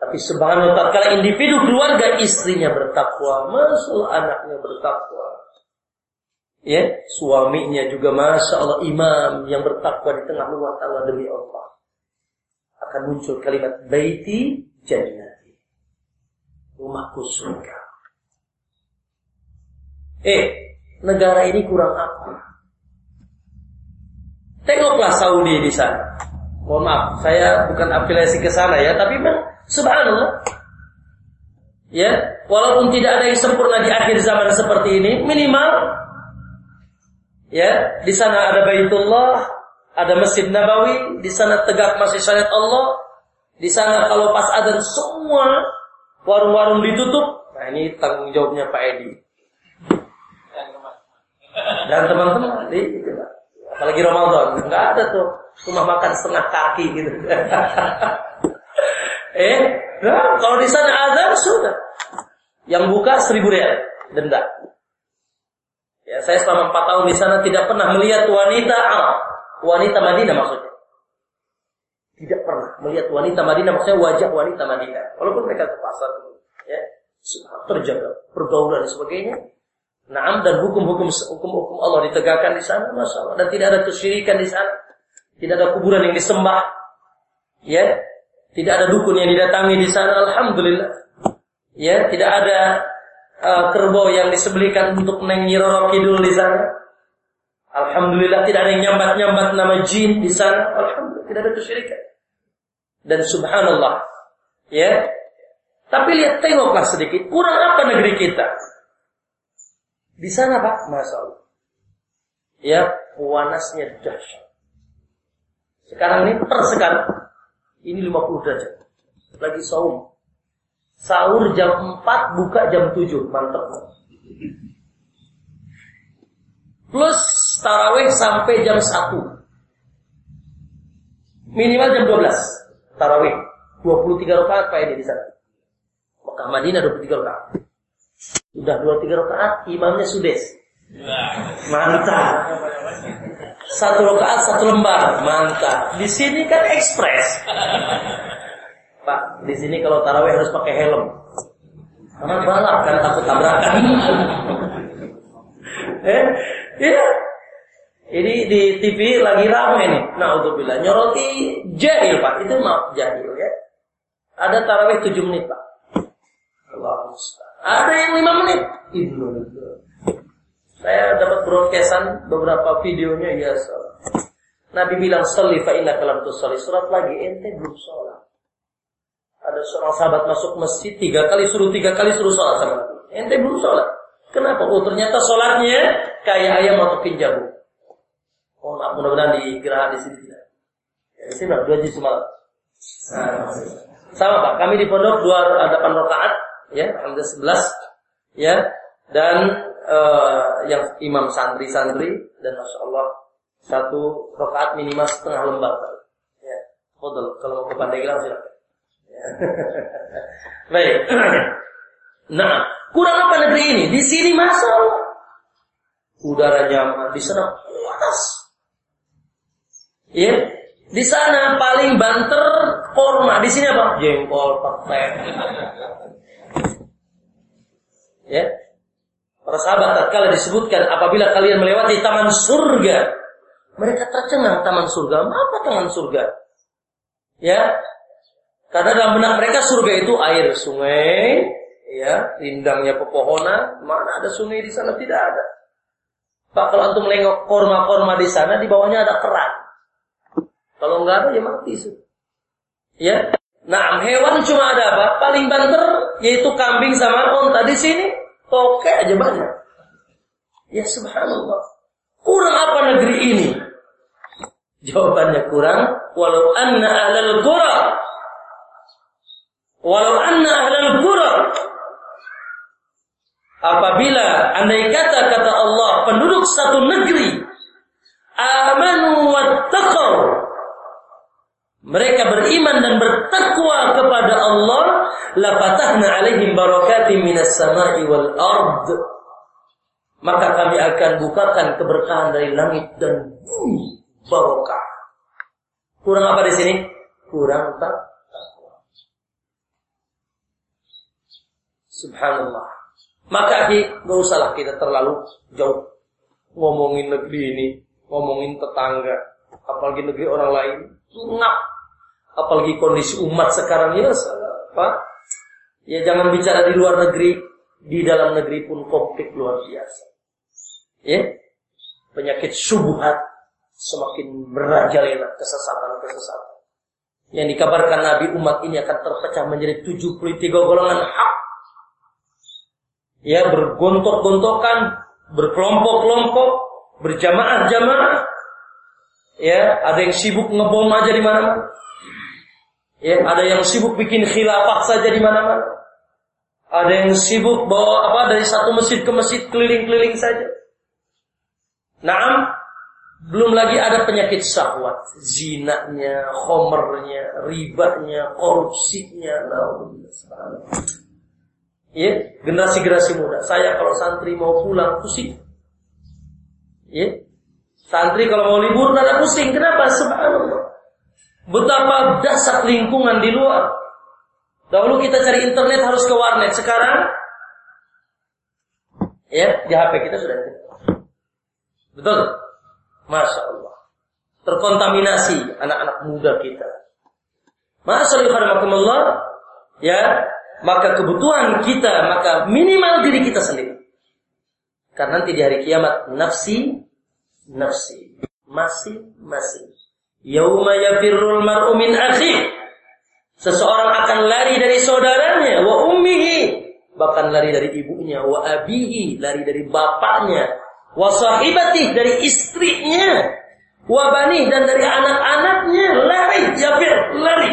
Tapi subhanallah tatkala individu keluarga istrinya bertakwa, masya anaknya bertakwa. Ya, suaminya juga masya Allah imam yang bertakwa di tengah rumah tangga demi Allah. Akan muncul kalimat baiti jannati. Rumahku surga. Eh, negara ini kurang apa? Tengoklah Saudi di sana. Mohon maaf, saya bukan afiliasi ke sana ya, tapi memang subhanallah. Ya, walaupun tidak ada yang sempurna di akhir zaman seperti ini, minimal ya, di sana ada Baitullah, ada Masjid Nabawi, di sana tegak masih syariat Allah, di sana kalau pas ada semua warung-warung ditutup, nah ini tanggung jawabnya Pak Edi. Dan teman-teman, itu apalagi Ramadan, nggak ada tuh rumah makan setengah kaki gitu. eh, nah, kalau di sana azan sudah. Yang buka seribu rial denda. Ya, saya selama empat tahun di sana tidak pernah melihat wanita Arab, wanita Madinah maksudnya. Tidak pernah melihat wanita Madinah maksudnya wajah wanita Madinah. Walaupun mereka ke pasar, ya, terjaga pergaulan dan sebagainya. Naam dan hukum-hukum hukum-hukum Allah ditegakkan di sana, masya Allah. Dan tidak ada kesyirikan di sana. Tidak ada kuburan yang disembah. Ya, tidak ada dukun yang didatangi di sana. Alhamdulillah. Ya, tidak ada uh, kerbau yang disembelihkan untuk Neng Kidul di sana. Alhamdulillah tidak ada yang nyambat-nyambat nama jin di sana. Alhamdulillah tidak ada kesyirikan. Dan subhanallah. Ya. Tapi lihat tengoklah sedikit. Kurang apa negeri kita? Di sana Pak, Masya Allah. Ya, panasnya dahsyat. Sekarang ini per sekarang ini 50 derajat. Lagi saum. Sahur jam 4, buka jam 7. Mantap. plus taraweh sampai jam 1. Minimal jam 12 taraweh. 23 rakaat Pak Edi di sana. Mekah Madinah 23 rakaat. Sudah 23 rakaat, imamnya sudes. Mantap. Satu rakaat satu lembar, mantap. Di sini kan ekspres. Pak, di sini kalau taraweh harus pakai helm. Karena balap kan takut tabrakan. eh, iya. Ini di TV lagi ramai nih. Nah, untuk bila nyoroti jahil pak, itu maaf jahil ya. Ada taraweh 7 menit pak. Allah Ada yang 5 menit. Saya dapat broadcastan beberapa videonya ya salah. Nabi bilang salli fa inna kalam tusalli. Surat lagi ente belum sholat. Ada seorang sahabat masuk masjid tiga kali suruh tiga kali suruh sholat sama Nabi. Ente belum sholat. Kenapa? Oh ternyata sholatnya kayak ayam masukin jamu. Oh maaf mudah-mudahan di di sini tidak. Ya, di sini dua juz semalam. Nah, sama pak, kami di pondok dua delapan rakaat, ya, alhamdulillah sebelas, ya, dan uh, yang imam santri-santri dan masya Allah satu rakaat minimal setengah lembar. Ya, Kodol. Kalau mau ke Pandeglang silakan. Ya. Baik. nah, kurang apa negeri ini? Di sini masuk udara nyaman, di sana panas. Ya, di sana paling banter korma, di sini apa? Jengkol, petai. Ya, Para sahabat tatkala disebutkan apabila kalian melewati taman surga, mereka tercengang taman surga. Apa taman surga? Ya, karena dalam benak mereka surga itu air sungai, ya, rindangnya pepohonan. Mana ada sungai di sana? Tidak ada. Pak kalau antum melengok korma-korma di sana, di bawahnya ada keran. Kalau nggak ada ya mati sih. Ya. Nah, hewan cuma ada apa? Paling banter yaitu kambing sama onta di sini Toke aja banyak. Ya subhanallah. Kurang apa negeri ini? Jawabannya kurang. Walau anna ahlal qura. Walau anna ahlal qura. Apabila andai kata kata Allah penduduk satu negeri amanu wattaqau mereka beriman dan bertakwa kepada Allah la fatahna alaihim barakatim minas sama'i wal ard. Maka kami akan bukakan keberkahan dari langit dan bumi barokah. Kurang apa di sini? Kurang tak subhanallah. Maka aki nggak usahlah kita terlalu jauh ngomongin negeri ini ngomongin tetangga apalagi negeri orang lain. Ngap apalagi kondisi umat sekarang ya Pak Ya jangan bicara di luar negeri, di dalam negeri pun konflik luar biasa. Ya, penyakit subuhat semakin merajalela kesesatan-kesesatan. Yang dikabarkan Nabi umat ini akan terpecah menjadi 73 golongan hak. Ya, bergontok-gontokan, berkelompok-kelompok, berjamaah-jamaah. Ya, ada yang sibuk ngebom aja di mana-mana. Ya, ada yang sibuk bikin khilafah saja di mana-mana. Ada yang sibuk bawa apa dari satu masjid ke masjid keliling-keliling saja. Naam, belum lagi ada penyakit syahwat, zinanya, homernya, ribanya, korupsinya. Ya, generasi-generasi muda. Saya kalau santri mau pulang pusing. Ya, santri kalau mau libur ada pusing. Kenapa? Subhanallah. Betapa dasar lingkungan di luar. Dahulu kita cari internet harus ke warnet. Sekarang, ya di HP kita sudah ada. Betul? Masya Allah. Terkontaminasi anak-anak muda kita. Masya Allah, ya, maka kebutuhan kita, maka minimal diri kita sendiri. Karena nanti di hari kiamat, nafsi, nafsi, masing-masing. Yauma yafirrul mar'u min akhi. Seseorang akan lari dari saudaranya, wa ummihi, bahkan lari dari ibunya, wa abihi, lari dari bapaknya, wa sahibati dari istrinya, wa bani dan dari anak-anaknya, lari, yafir, lari.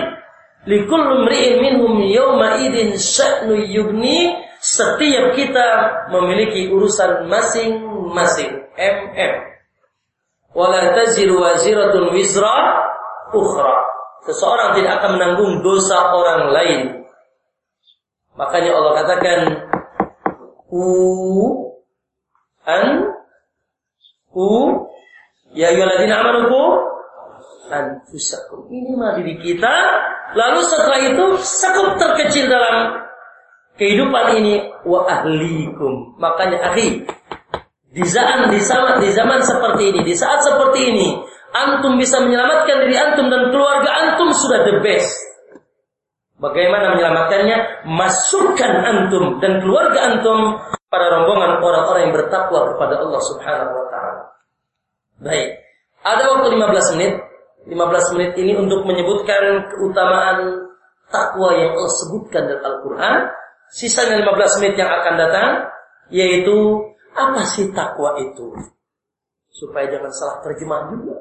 Likul mri'in minhum yawma idin sya'nu yugni, Setiap kita memiliki urusan masing-masing. MM. Wala taziru waziratun wizra ukhra. Seseorang tidak akan menanggung dosa orang lain. Makanya Allah katakan u an u ya ayyuhalladzina amanu ku anfusakum. Ini mah diri kita. Lalu setelah itu sekup terkecil dalam kehidupan ini wa ahlikum. Makanya akhi, di zaman di zaman di zaman seperti ini, di saat seperti ini, antum bisa menyelamatkan diri antum dan keluarga antum sudah the best. Bagaimana menyelamatkannya? Masukkan antum dan keluarga antum pada rombongan orang-orang yang bertakwa kepada Allah Subhanahu wa taala. Baik. Ada waktu 15 menit. 15 menit ini untuk menyebutkan keutamaan takwa yang Allah sebutkan dalam Al-Qur'an Sisanya 15 menit yang akan datang yaitu apa sih takwa itu? Supaya jangan salah terjemah juga.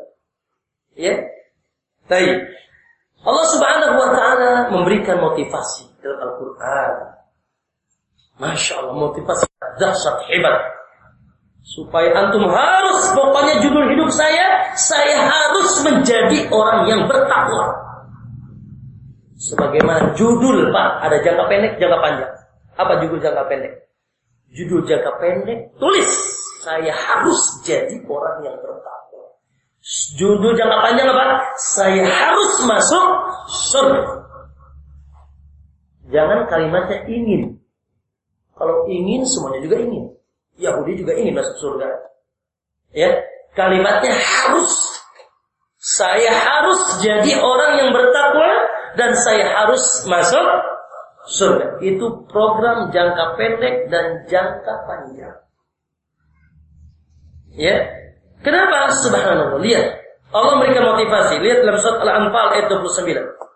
Ya. Baik. Allah Subhanahu wa taala memberikan motivasi dalam Al-Qur'an. Masya Allah motivasi dahsyat hebat. Supaya antum harus pokoknya judul hidup saya, saya harus menjadi orang yang bertakwa. Sebagaimana judul Pak, ada jangka pendek, jangka panjang. Apa judul jangka pendek? Judul jangka pendek, tulis. Saya harus jadi orang yang bertakwa. Judul jangka panjang apa? Saya harus masuk surga. Jangan kalimatnya ingin. Kalau ingin, semuanya juga ingin. Yahudi juga ingin masuk surga. Ya, kalimatnya harus. Saya harus jadi orang yang bertakwa dan saya harus masuk surga. Itu program jangka pendek dan jangka panjang. Ya. Kenapa? Subhanallah. Lihat. Allah memberikan motivasi. Lihat dalam surat Al-Anfal ayat 29.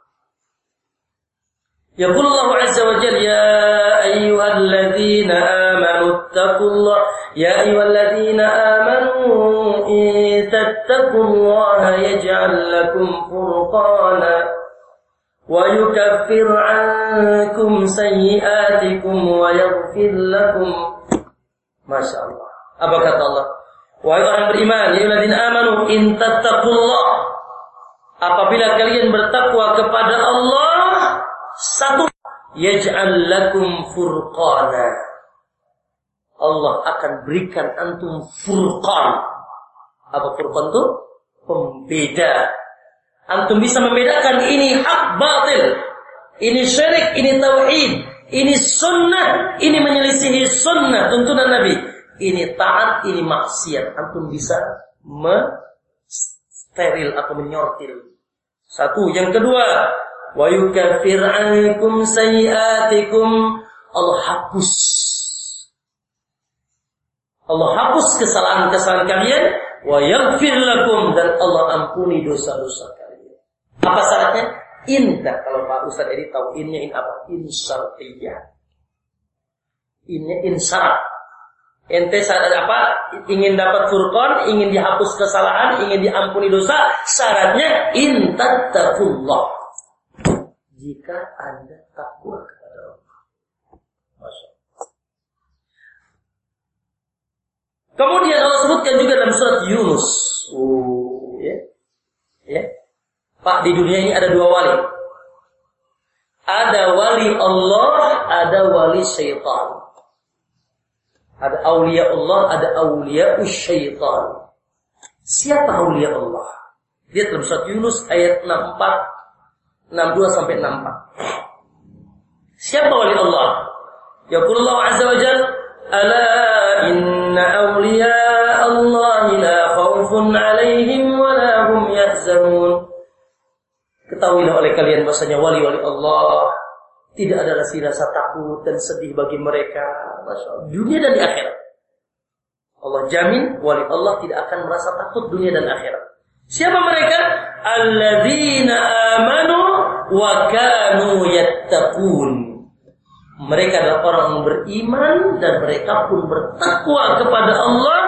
يقول الله عز وجل يا أيها الذين آمنوا اتقوا الله يا أيها الذين آمنوا إن تتقوا الله يجعل لكم فرقانا ويكفر عنكم سيئاتكم ويغفر لكم ما شاء الله apa kata Allah wahai orang beriman ya alladzina amanu in tattaqullah apabila kalian bertakwa kepada Allah satu yaj'al lakum furqana Allah akan berikan antum furqan apa furqan itu pembeda Antum bisa membedakan ini hak batil. Ini syirik, ini tauhid, ini sunnah, ini menyelisihi sunnah tuntunan Nabi. Ini taat, ini maksiat. Antum bisa steril atau menyortil. Satu, yang kedua, wa yukaffir ankum sayiatikum. Allah hapus. Allah hapus kesalahan-kesalahan kalian wa yaghfir lakum dan Allah ampuni dosa-dosa apa syaratnya? Indah. Kalau Pak Ustaz Edi tahu innya in apa? Insyartiyah. Innya insyarat. Ente saat apa? Ingin dapat furqan, ingin dihapus kesalahan, ingin diampuni dosa, syaratnya intattaqullah. Jika Anda takwa kepada Allah. Kemudian Allah sebutkan juga dalam surat Yunus. Oh, ya. Ya. Pak di dunia ini ada dua wali. Ada wali Allah, ada wali syaitan. Ada aulia Allah, ada aulia syaitan. Siapa aulia Allah? Lihat dalam surat Yunus ayat 64, 62 sampai 64. Siapa wali Allah? Yaqulullah azza wa jalla, "Ala inna awliya Allah la khawfun 'alaihim wa la hum yahzanun." Ketahuilah oleh kalian bahasanya wali-wali Allah tidak ada rasa takut dan sedih bagi mereka. Masya Allah. Dunia dan di akhirat. Allah jamin wali Allah tidak akan merasa takut dunia dan akhirat. Siapa mereka? Alladzina amanu wa kanu yattaqun. Mereka adalah orang yang beriman dan mereka pun bertakwa kepada Allah.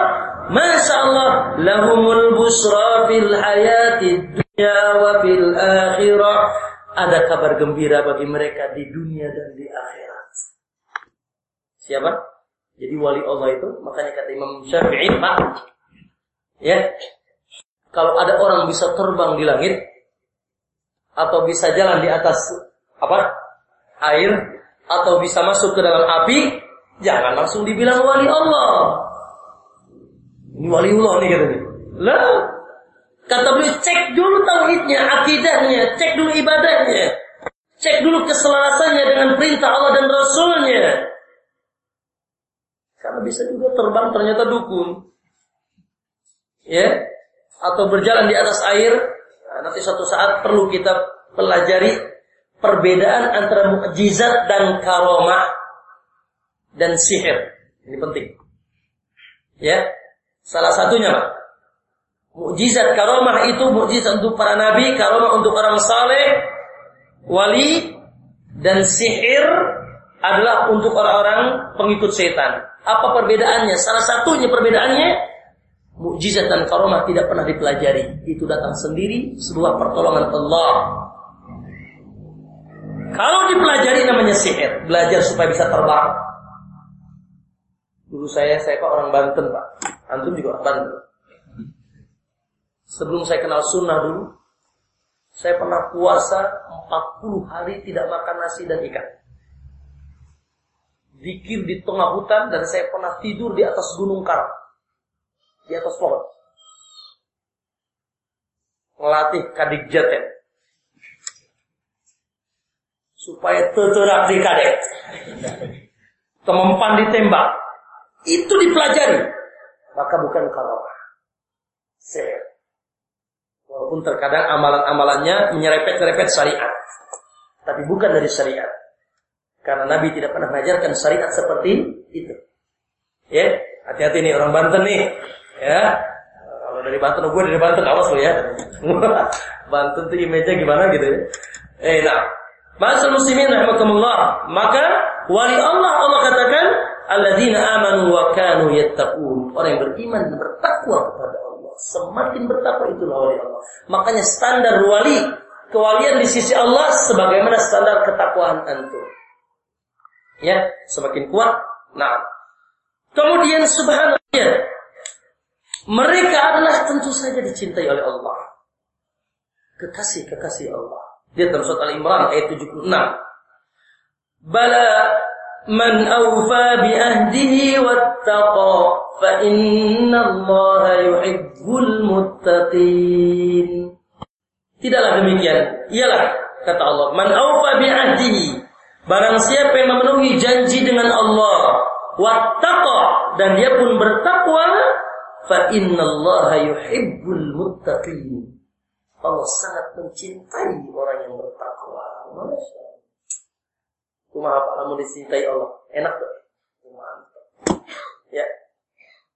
Masya Allah, lahumul busra fil hayati Wa fil akhirah ada kabar gembira bagi mereka di dunia dan di akhirat. Siapa? Jadi wali Allah itu makanya kata Imam Syafi'i, Pak, ya, kalau ada orang bisa terbang di langit atau bisa jalan di atas apa? air atau bisa masuk ke dalam api, jangan langsung dibilang wali Allah. Ini wali Allah nih katanya. Lah, kata beliau cek dulu tauhidnya, akidahnya, cek dulu ibadahnya, cek dulu keselarasannya dengan perintah Allah dan Rasulnya. Karena bisa juga terbang ternyata dukun. Ya, atau berjalan di atas air. Nah, nanti suatu saat perlu kita pelajari perbedaan antara mukjizat dan karomah dan sihir. Ini penting. Ya. Salah satunya. Mukjizat karomah itu mukjizat untuk para nabi, karomah untuk orang saleh, wali dan sihir adalah untuk orang-orang pengikut setan. Apa perbedaannya? Salah satunya perbedaannya mukjizat dan karomah tidak pernah dipelajari. Itu datang sendiri sebuah pertolongan Allah. Kalau dipelajari namanya sihir, belajar supaya bisa terbang. Dulu saya, saya kok orang Banten pak, antum juga orang Banten. Sebelum saya kenal sunnah dulu, saya pernah puasa 40 hari tidak makan nasi dan ikan. Dikir di tengah hutan dan saya pernah tidur di atas gunung karang. Di atas pohon. Melatih kadik jatet supaya terterak di kadek. Kemempan ditembak. Itu dipelajari. Maka bukan karomah. Sihir. Walaupun terkadang amalan-amalannya menyerepet-nyerepet syariat. Tapi bukan dari syariat. Karena Nabi tidak pernah mengajarkan syariat seperti itu. Ya, hati-hati nih orang Banten nih. Ya, kalau dari Banten, gue dari Banten, awas lo ya. Banten tuh image gimana gitu ya. Eh, nah, Ma'asal muslimin rahimakumullah. Maka wali Allah Allah katakan alladzina amanu wa kanu yattaqun. Orang yang beriman dan bertakwa kepada. Semakin bertakwa itulah wali Allah. Makanya standar wali kewalian di sisi Allah sebagaimana standar ketakwaan antum. Ya, semakin kuat. Nah, kemudian subhanallah mereka adalah tentu saja dicintai oleh Allah. Kekasih-kekasih Allah. Dia surat Al-Imran ayat 76. Bala man awfa bi ahdihi wattaqa fa inna Allah yuhibbul muttaqin. Tidaklah demikian. Iyalah kata Allah, man awfa bi ahdihi. Barang siapa yang memenuhi janji dengan Allah, wattaqa dan dia pun bertakwa, fa inna Allah yuhibbul muttaqin. Allah sangat mencintai orang yang bertakwa. Masya Cuma apa kamu dicintai Allah? Enak tuh. Mantap. Ya.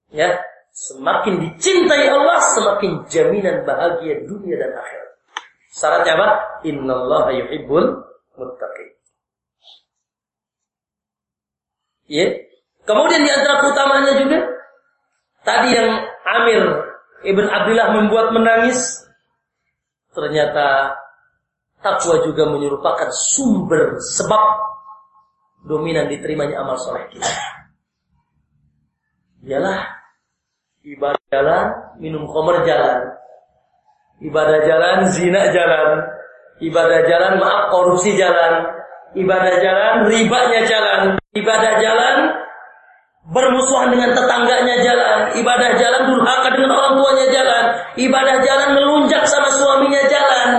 Ya. Semakin dicintai Allah, semakin jaminan bahagia dunia dan akhirat. Syaratnya apa? Innallaha yuhibbul muttaqin. Ya. Kemudian di antara utamanya juga tadi yang Amir Ibn Abdullah membuat menangis ternyata takwa juga menyerupakan sumber sebab dominan diterimanya amal soleh kita. Ialah ibadah jalan, minum khamr jalan. Ibadah jalan, zina jalan. Ibadah jalan, maaf korupsi jalan. Ibadah jalan, ribanya jalan. Ibadah jalan, bermusuhan dengan tetangganya jalan. Ibadah jalan, durhaka dengan orang tuanya jalan. Ibadah jalan, melunjak sama suaminya jalan.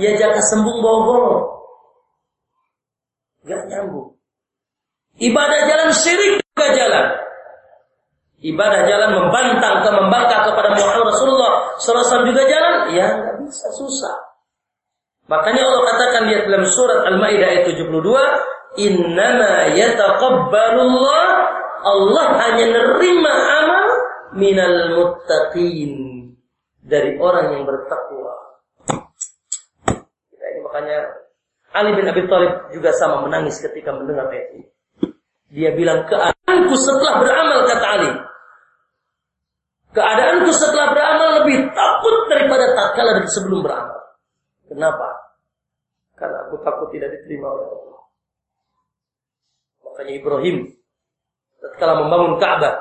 Ya jaka sembung bawa golok. Gak nyambung. Ibadah jalan syirik juga jalan. Ibadah jalan membantang ke membangkang kepada Muhammad Rasulullah SAW juga jalan. Ya nggak bisa susah. Makanya Allah katakan di dalam surat Al-Maidah ayat 72, "Innama yataqabbalullah Allah hanya nerima amal minal muttaqin dari orang yang bertakwa. Ini makanya Ali bin Abi Thalib juga sama menangis ketika mendengar ayat ini. Dia bilang keadaanku setelah beramal kata Ali. Keadaanku setelah beramal lebih takut daripada tatkala dari sebelum beramal. Kenapa? Karena aku takut tidak diterima oleh Allah. Makanya Ibrahim tatkala membangun Ka'bah,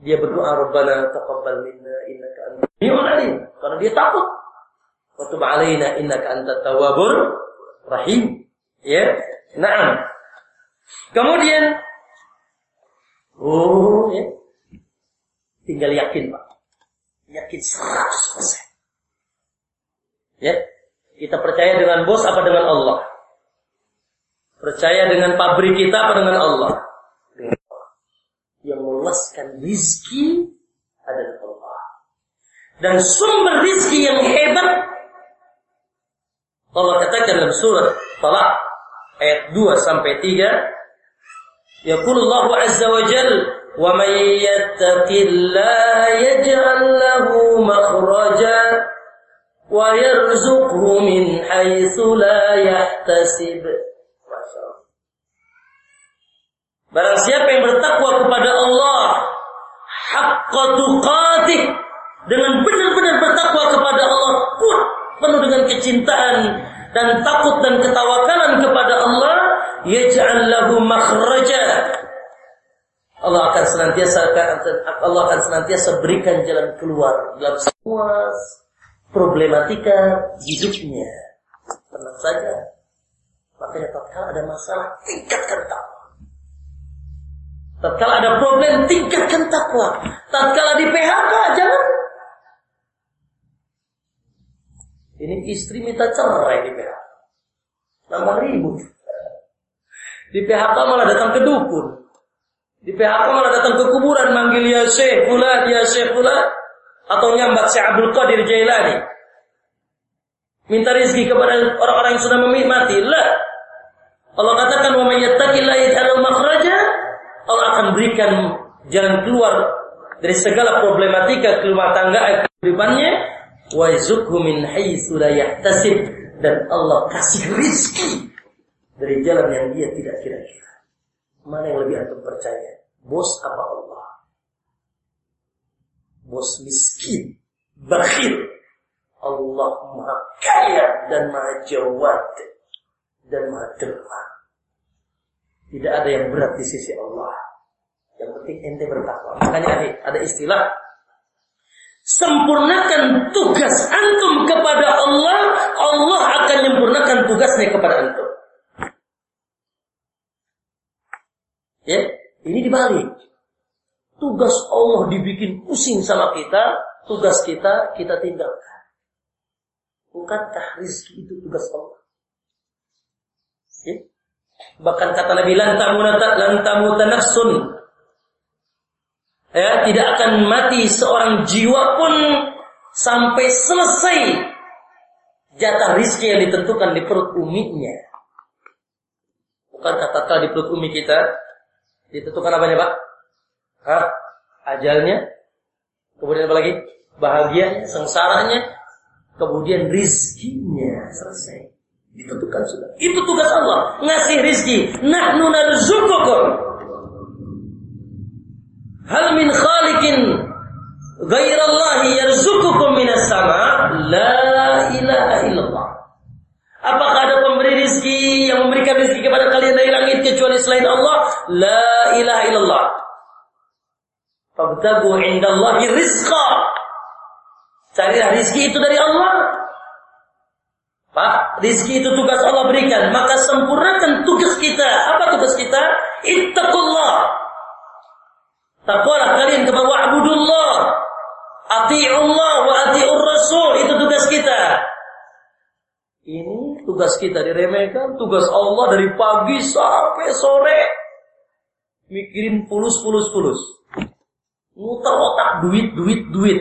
dia berdoa Rabbana taqabbal minna innaka antas alim. Karena dia takut. Wa tub alaina innaka antat tawwabur rahim. Ya. Naam. Kemudian oh ya. Tinggal yakin, Pak. Yakin 100%. Ya. Kita percaya dengan bos apa dengan Allah? Percaya dengan pabrik kita apa dengan Allah? Yang meluaskan rizki adalah Allah. Dan sumber rizki yang hebat Allah katakan dalam surat Talak ayat 2 sampai 3 Azza wa jal wa man yattaqillaha yaj'al lahu makhraja wa yarzuqhu min haitsu la yahtasib. Barang siapa yang bertakwa kepada Allah haqqa tuqatih dengan benar-benar bertakwa kepada Allah kuat penuh dengan kecintaan dan takut dan ketawakalan kepada Allah yaj'al lahu makhraja Allah akan senantiasa Allah akan senantiasa berikan jalan keluar dalam semua problematika hidupnya. Tenang saja. Makanya tatkala ada masalah, tingkatkan takwa. Tatkala ada problem, tingkatkan takwa. Tatkala di PHK, jangan. Ini istri minta cerai di PHK. Nambah ribut. Di PHK malah datang ke dukun. Di PHK malah datang ke kuburan manggil ya Syekh pula, ya Syekh pula. Atau nyambat Syekh Abdul Qadir Jailani. Minta rezeki kepada orang-orang yang sudah mati. Lah. Allah katakan wa may yattaqillaha yaj'al makhraja Allah akan berikan jalan keluar dari segala problematika rumah tangga kehidupannya wa yazukhu min haitsu la yahtasib dan Allah kasih rizki dari jalan yang dia tidak kira-kira. Mana yang lebih antum percaya? Bos apa Allah? Bos miskin, bakhil. Allah maha kaya dan maha jawad dan maha derma. Tidak ada yang berat di sisi Allah. Yang penting ente bertakwa. Makanya ada istilah Sempurnakan tugas antum kepada Allah, Allah akan menyempurnakan tugasnya kepada antum. Ya, ini dibalik. Tugas Allah dibikin pusing sama kita, tugas kita kita tinggalkan. Bukankah rizki itu tugas Allah? Ya? Bahkan kata Nabi lantamuta nafsun. Ya, tidak akan mati seorang jiwa pun sampai selesai jatah rizki yang ditentukan di perut uminya. Bukan kata di perut umi kita ditentukan apa Pak? Hah? Ajalnya, kemudian apa lagi? Bahagianya, sengsaranya, kemudian rizkinya selesai. Ditentukan sudah. Itu tugas Allah. Ngasih rizki. Nahnu narzukukum. Hal min khalikin ghairallahi yarzukukum minas sama. La ilaha illallah. Apakah ada pemberi rizki yang memberikan rizki kepada kalian dari langit kecuali selain Allah? La ilaha illallah. Fabtagu indallahi rizqa. Carilah rizki itu dari Allah. Pak, rizki itu tugas Allah berikan. Maka sempurnakan tugas kita. Apa tugas kita? Ittaqullah. Takwalah kalian kepada wa'budullah. Ati'ullah wa ati'ur rasul. Itu tugas kita. Ini tugas kita diremehkan. Tugas Allah dari pagi sampai sore. Mikirin pulus, pulus, pulus. Muter otak duit, duit, duit.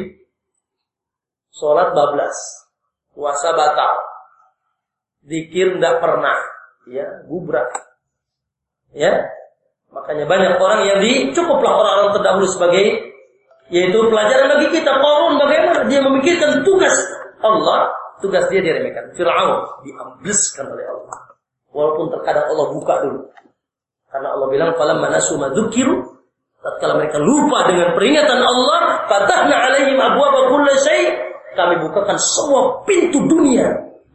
Sholat bablas. Puasa batal Dikir tidak pernah, ya gubrak. Ya, makanya banyak orang yang dicukuplah orang-orang terdahulu sebagai yaitu pelajaran bagi kita. Korun bagaimana dia memikirkan tugas Allah, tugas dia diremehkan. Fir'aun diambleskan oleh Allah. Walaupun terkadang Allah buka dulu. Karena Allah bilang falamma nasu madzukiru tatkala mereka lupa dengan peringatan Allah, fatahna alaihim abwaaba kulli syai' kami bukakan semua pintu dunia.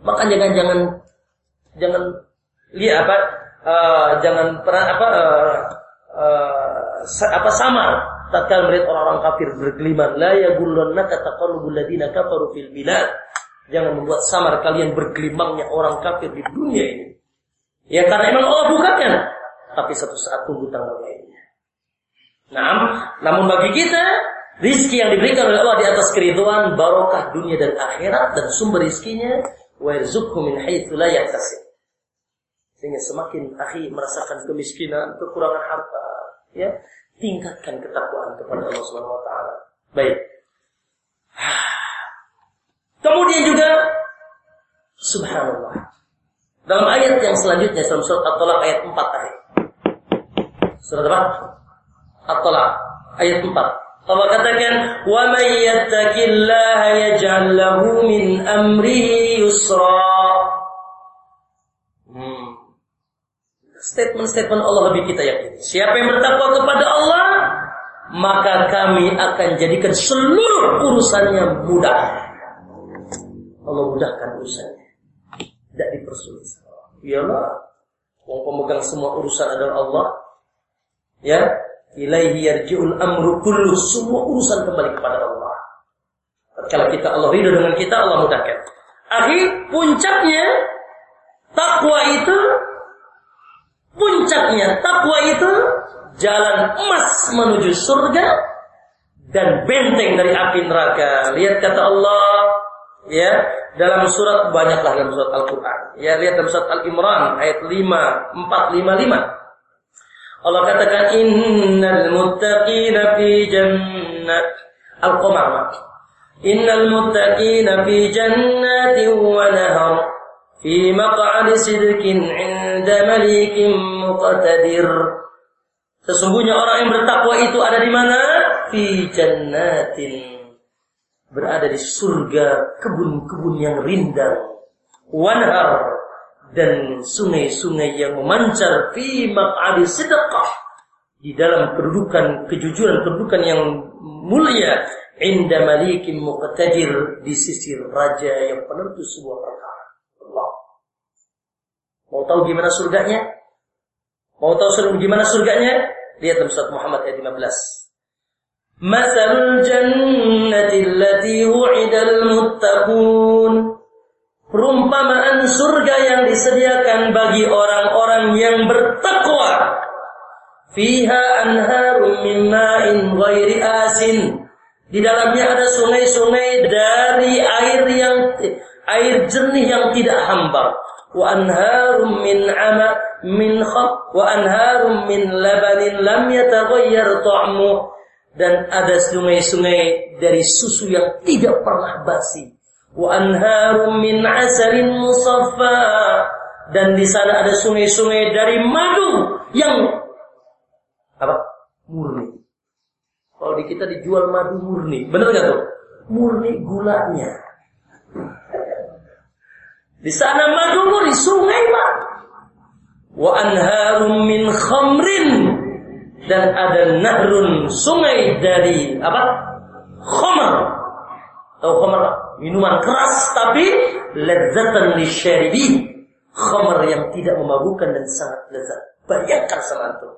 Maka jangan-jangan jangan lihat apa uh, jangan pernah apa uh, uh, apa sama tatkala melihat orang-orang kafir bergeliman la yagullannaka taqallubul ladina kafaru fil bilad jangan membuat samar kalian bergelimangnya orang kafir di dunia ini. Ya karena emang Allah bukakan. Tapi satu saat tunggu tanggal lainnya. Nah namun bagi kita rizki yang diberikan oleh Allah di atas keriduan barokah dunia dan akhirat dan sumber rizkinya yarzuqhu min haitsu la yahtasib. Sehingga semakin akhi merasakan kemiskinan, kekurangan harta, ya, tingkatkan ketakwaan kepada Allah Subhanahu wa taala. Baik. Kemudian juga subhanallah. Dalam ayat yang selanjutnya dalam surat At-Talaq ayat 4 tadi. Surat apa? At-Talaq ayat 4. Allah katakan, "Wa may yattaqillaha yaj'al lahu min amrihi yusra." statement-statement Allah lebih kita yakini. Siapa yang bertakwa kepada Allah, maka kami akan jadikan seluruh urusannya mudah. Allah mudahkan urusannya. Tidak dipersulit. Iyalah, yang pemegang semua urusan adalah Allah. Ya, ilaihi yarji'ul amru kullu. Semua urusan kembali kepada Allah. Kalau kita Allah ridho dengan kita, Allah mudahkan. Akhir puncaknya takwa itu Puncaknya takwa itu jalan emas menuju surga dan benteng dari api neraka. Lihat kata Allah ya dalam surat banyaklah dalam surat Al-Qur'an. Ya lihat dalam surat Al-Imran ayat 5 455. Allah katakan innal muttaqina fi jannat Al-Qamar. Innal muttaqina fi jannatin wa nahar fi maq'adi sidqin 'inda malikin muqtadir. Sesungguhnya orang yang bertakwa itu ada di mana? Fi jannatin. Berada di surga, kebun-kebun yang rindang. Wanhar dan sungai-sungai yang memancar fi maq'adi sidqah di dalam kedudukan kejujuran kedudukan yang mulia inda malikin muqtadir di sisi raja yang penentu sebuah perkara. Allah. Mau tahu gimana surganya? Mau tahu gimana surganya? Lihat dalam surat Muhammad ayat 15. Masalul jannati allati wu'idal muttaqun. Perumpamaan surga yang disediakan bagi orang-orang yang bertakwa. Fiha anharum min ma'in ghairi asin. Di dalamnya ada sungai-sungai dari air yang air jernih yang tidak hambar wa anharum min ama min kham wa anharum min labanin lam yataghayyar ta'mu dan ada sungai-sungai dari susu yang tidak pernah basi. Wa anharum min asalin musaffa. Dan di sana ada sungai-sungai dari madu yang apa? Murni. Kalau di kita dijual madu murni. Benar nggak tuh? Murni gulanya. Di sana madu di sungai Pak. Wa anharum min khamrin dan ada nahrun sungai dari apa? Khamar. Tahu khamar? Minuman keras tapi lezatan lisyaribi. Khamar yang tidak memabukkan dan sangat lezat. Bayangkan sama itu.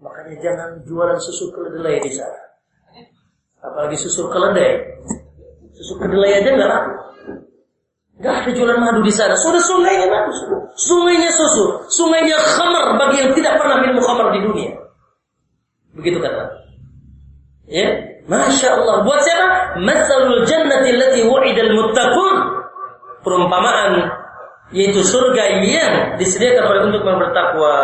Makanya jangan jualan susu keledai di sana. Apalagi susu keledai. Susu kedelai aja nggak laku. Gak ada jualan madu di sana. Sudah sungainya madu. Sungainya susu. Sungainya khamar bagi yang tidak pernah minum khamar di dunia. Begitu kata. Ya, Masya Allah. Buat siapa? Masalul jannati lati wa'idal muttaqun. Perumpamaan yaitu surga yang disediakan oleh untuk yang bertakwa.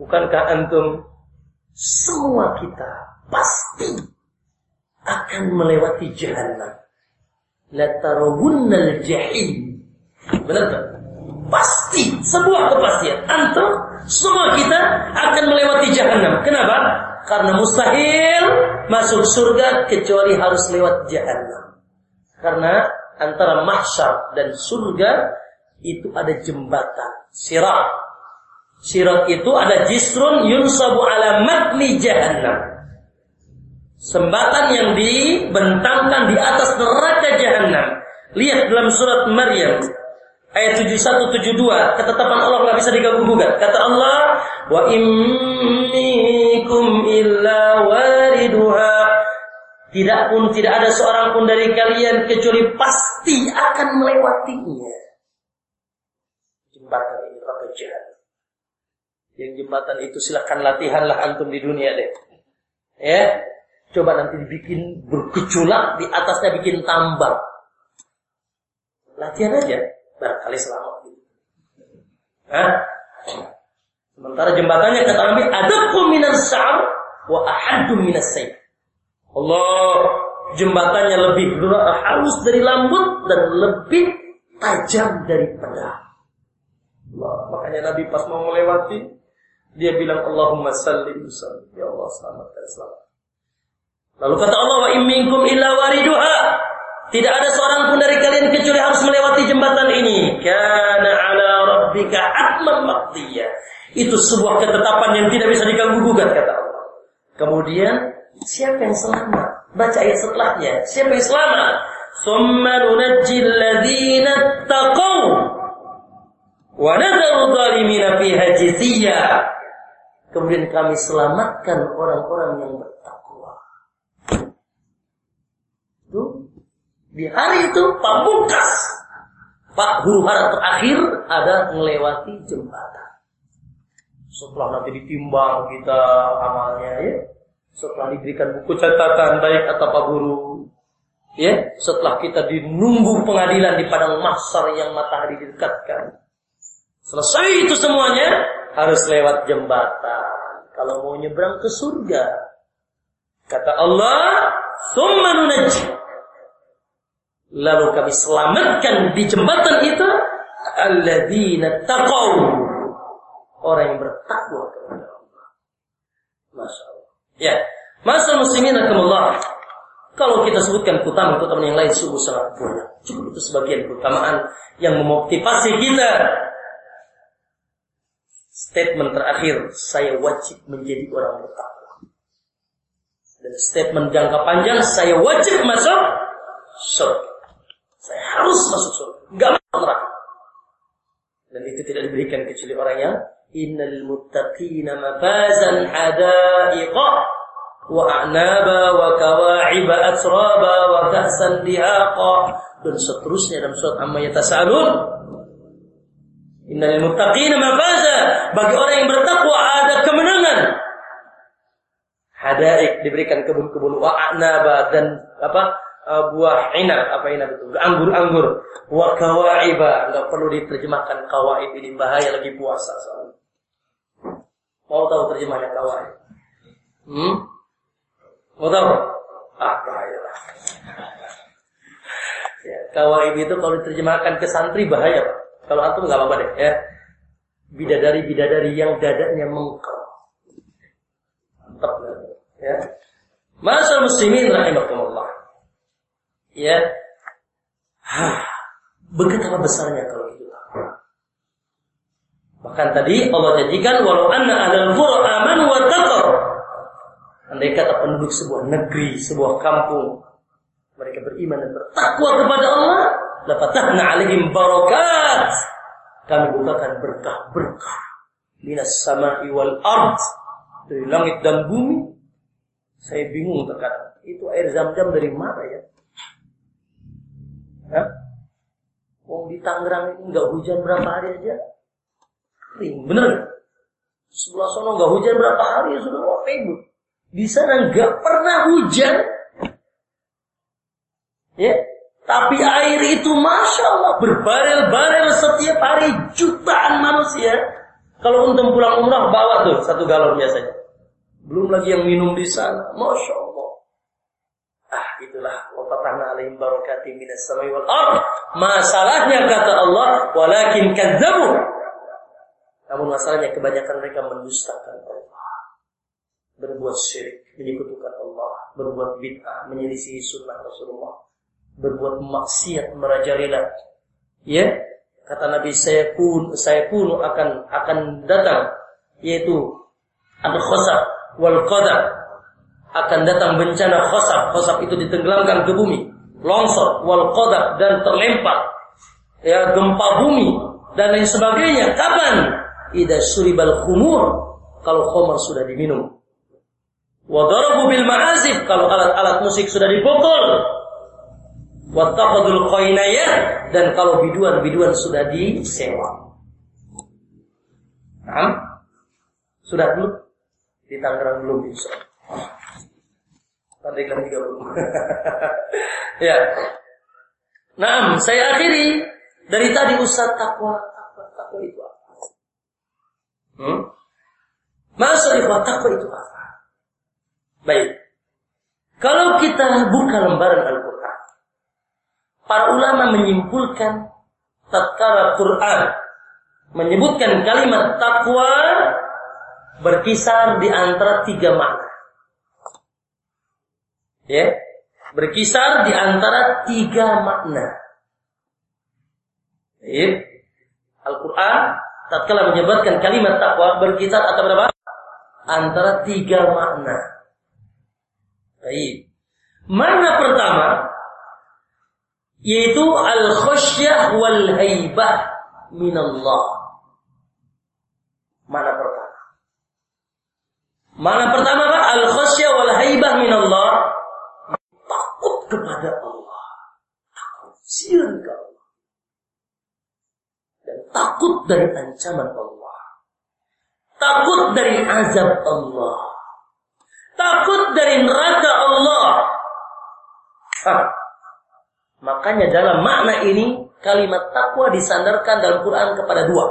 Bukankah antum semua kita pasti akan melewati jahanam latarawunnal jahim. Benar tak? Pasti, sebuah kepastian. Antum semua kita akan melewati jahanam. Kenapa? Karena mustahil masuk surga kecuali harus lewat jahanam. Karena antara mahsyar dan surga itu ada jembatan sirat. Sirat itu ada jisrun yunsabu ala matni jahannam Sembatan yang dibentangkan di atas neraka jahanam. Lihat dalam surat Maryam ayat 71 72 ketetapan Allah nggak bisa diganggu gugat. Kata Allah, "Wa immikum illa wariduha." Tidak pun tidak ada seorang pun dari kalian kecuali pasti akan melewatinya. Jembatan ini neraka jahat. Yang jembatan itu silahkan latihanlah antum di dunia deh. Ya, coba nanti dibikin bergejolak di atasnya bikin tambang. Latihan aja barangkali selamat gitu. Hah? Sementara jembatannya kata Nabi, ada minas sa'ar wa ahaddu minas sayf. Allah jembatannya lebih halus dari lambut dan lebih tajam dari pedang. Allah, makanya Nabi pas mau melewati dia bilang Allahumma sallim sallim. Ya Allah selamatkan selamat. Lalu kata Allah wa imminkum illa wariduha tidak ada seorang pun dari kalian kecuali harus melewati jembatan ini. Karena ala rabbika atman maqdiyah. Itu sebuah ketetapan yang tidak bisa diganggu gugat kata Allah. Kemudian siapa yang selamat? Baca ayat setelahnya. Siapa yang selamat? Summa nunajjil ladzina taqaw wa nadharu dhalimina fiha jithiya. Kemudian kami selamatkan orang-orang yang bertakwa. Itu di hari itu pamungkas. Pak huru hara terakhir ada melewati jembatan. Setelah nanti ditimbang kita amalnya ya. Setelah diberikan buku catatan baik atau Pak Guru. Ya, setelah kita dinunggu pengadilan di padang mahsyar yang matahari didekatkan. Selesai itu semuanya harus lewat jembatan. Kalau mau nyebrang ke surga. Kata Allah, "Tsumma nunajji Lalu kami selamatkan di jembatan itu alladzina taqaw. Orang yang bertakwa kepada Allah. Masya Allah. Ya. Masa muslimin akumullah. Kalau kita sebutkan keutamaan-keutamaan yang lain sungguh sangat banyak. Cukup itu sebagian keutamaan yang memotivasi kita. Statement terakhir, saya wajib menjadi orang bertakwa. Dan statement jangka panjang, saya wajib masuk surga. Saya harus masuk surga. Enggak masuk neraka. Dan itu tidak diberikan kecuali orang yang innal muttaqina mafazan hadaiqa wa a'naba wa kawa'iba atraba wa ka'san dihaqa. Dan seterusnya dalam surat amma yatasalun innal muttaqina mafaza bagi orang yang bertakwa ada kemenangan. Hadaik diberikan kebun-kebun. Wa a'naba dan apa uh, buah inab apa inab itu? Anggur-anggur wa kawaiba. Nggak perlu diterjemahkan kawaib ini bahaya lagi puasa soalnya. Mau tahu terjemahnya kawaib? Hmm? mau tahu? Ah bahaya lah. Ya, kawaib itu kalau diterjemahkan ke santri bahaya pak. Kalau antum nggak apa-apa deh ya. Bidadari bidadari yang dadanya mengkel mantap ya. Masa muslimin rahimakumullah Ya. Hah, betapa besarnya kalau itu. Bahkan tadi Allah janjikan walau anna ahlul qura amanu wa taqaw. Andai kata penduduk sebuah negeri, sebuah kampung mereka beriman dan bertakwa kepada Allah, la fatahna alaihim barakat. Kami bukakan berkah-berkah minas sama'i wal ard dari langit dan bumi. Saya bingung terkadang. Itu air zam-zam dari mana ya? Hah? Oh di Tangerang ini nggak hujan berapa hari aja kering, bener Sebelah sono nggak hujan berapa hari ya sudah mau ribut. Di sana nggak pernah hujan. Ya, tapi air itu masya Allah berbarel-barel setiap hari jutaan manusia. Kalau untuk pulang umrah bawa tuh satu galon biasanya. Belum lagi yang minum di sana, masya Allah. Ah, fatahna alaihim barakatim minas samai wal ard. Masalahnya kata Allah, walakin kadzabu. Namun masalahnya kebanyakan mereka mendustakan Allah. Berbuat syirik, menyekutukan Allah, berbuat bid'ah, menyelisihi sunnah Rasulullah, berbuat maksiat merajalela. Ya, kata Nabi saya pun saya pun akan akan datang yaitu al khosab wal qadar akan datang bencana khosab. Khosab itu ditenggelamkan ke bumi. Longsor, wal qadar dan terlempar. ya gempa bumi dan lain sebagainya. Kapan? Ida suribal khumur kalau khamar sudah diminum. Wadarabu bil ma'azif kalau alat-alat musik sudah dipukul. Wattaqadul qainayah dan kalau biduan-biduan sudah disewa. Nah, sudah dulu di Tangerang belum bisa. Pandeglang juga ya. Nah, saya akhiri dari tadi Ustaz takwa, takwa, takwa itu apa? Hmm? Masa takwa itu apa? Baik. Kalau kita buka lembaran Al-Quran, para ulama menyimpulkan tatkala Quran menyebutkan kalimat takwa berkisar di antara tiga makna. Ya, berkisar di antara tiga makna. Ya. Al-Quran tatkala menyebutkan kalimat takwa berkisar atau berapa? Antara tiga makna. Baik. Mana pertama yaitu al-khasyah wal haibah minallah. Mana pertama? Mana pertama Pak? Al-khasyah wal haibah minallah. Kepada Allah. Takut sian ke Allah. Dan takut dari ancaman Allah. Takut dari azab Allah takut dari neraka Allah. Hah. Makanya dalam makna ini kalimat takwa disandarkan dalam Quran kepada dua.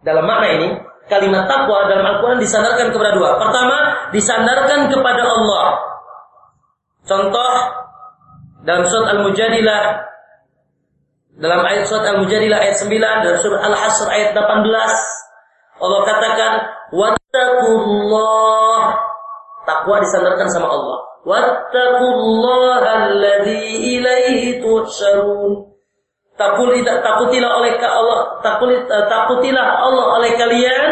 Dalam makna ini kalimat takwa dalam Al-Quran disandarkan kepada dua. Pertama, disandarkan kepada Allah. Contoh dalam surat Al-Mujadilah dalam ayat surat Al-Mujadilah ayat 9 dan surat Al-Hasr ayat 18 Allah katakan wattaqullah Takwa disandarkan sama Allah. Wattaqullaha alladzi ilaihi tuhsyarun. Takutilah, takutilah oleh Allah, takutilah, eh, takutilah Allah oleh kalian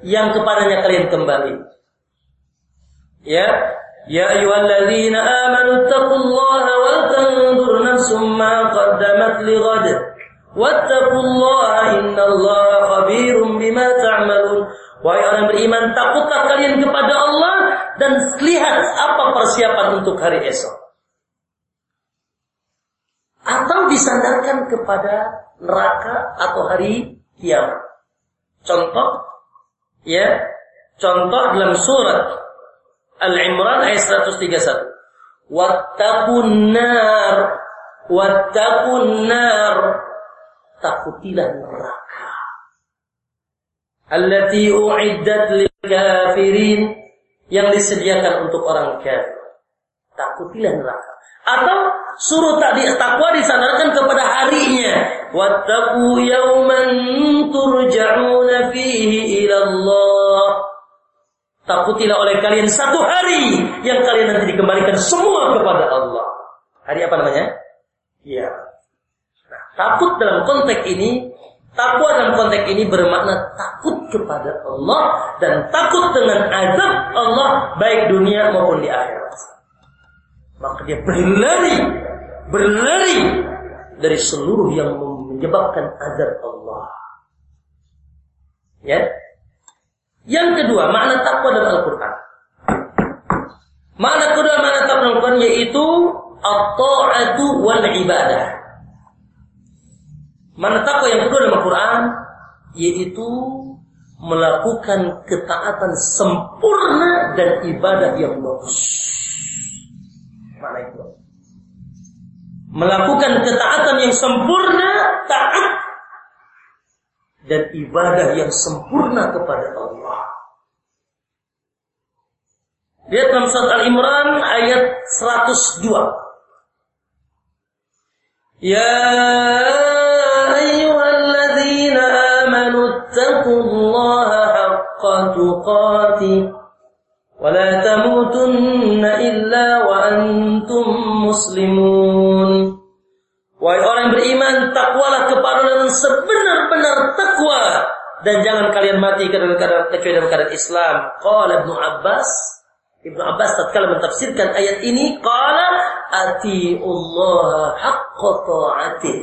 yang kepadanya kalian kembali. Ya, ya ayyuhalladzina amanu taqullaha wal tanzur nafsum ma qaddamat lighad. Wattaqullaha innallaha khabirum bima ta'malun. Wahai orang beriman, takutlah kalian kepada Allah dan lihat apa persiapan untuk hari esok. Atau disandarkan kepada neraka atau hari kiamat. Contoh, ya, contoh dalam surat Al-Imran ayat 131. Wattaqun nar, wattaqun nar, takutilah neraka. Allati u'iddat lil kafirin yang disediakan untuk orang kafir. Takutilah neraka. Atau suruh tadi takwa disandarkan kepada harinya. Wattaqu yawman turja'una fihi ila Allah. Takutilah oleh kalian satu hari yang kalian nanti dikembalikan semua kepada Allah. Hari apa namanya? Ya. Nah, takut dalam konteks ini Takwa dalam konteks ini bermakna takut kepada Allah dan takut dengan azab Allah baik dunia maupun di akhirat. Maka dia berlari, berlari dari seluruh yang menyebabkan azab Allah. Ya. Yang kedua, makna takwa dalam Al-Qur'an. Makna kedua makna takwa dalam Al-Qur'an yaitu at-ta'atu wal ibadah. Mana takwa yang kedua dalam Al-Quran yaitu melakukan ketaatan sempurna dan ibadah yang bagus. Mana itu? Melakukan ketaatan yang sempurna, taat dan ibadah yang sempurna kepada Allah. Lihat dalam surat Al-Imran ayat 102. Ya ayyuhalladzina amanu taqullaha haqqa tuqatih wa la tamutunna illa wa antum muslimun. Wahai orang yang beriman, takwalah kepada Allah sebenar-benar takwa dan jangan kalian mati kecuali dalam keadaan Islam. Qala Ibnu Abbas, Ibnu Abbas tatkala mentafsirkan ayat ini, qala ati Allah haqqa ta'atih.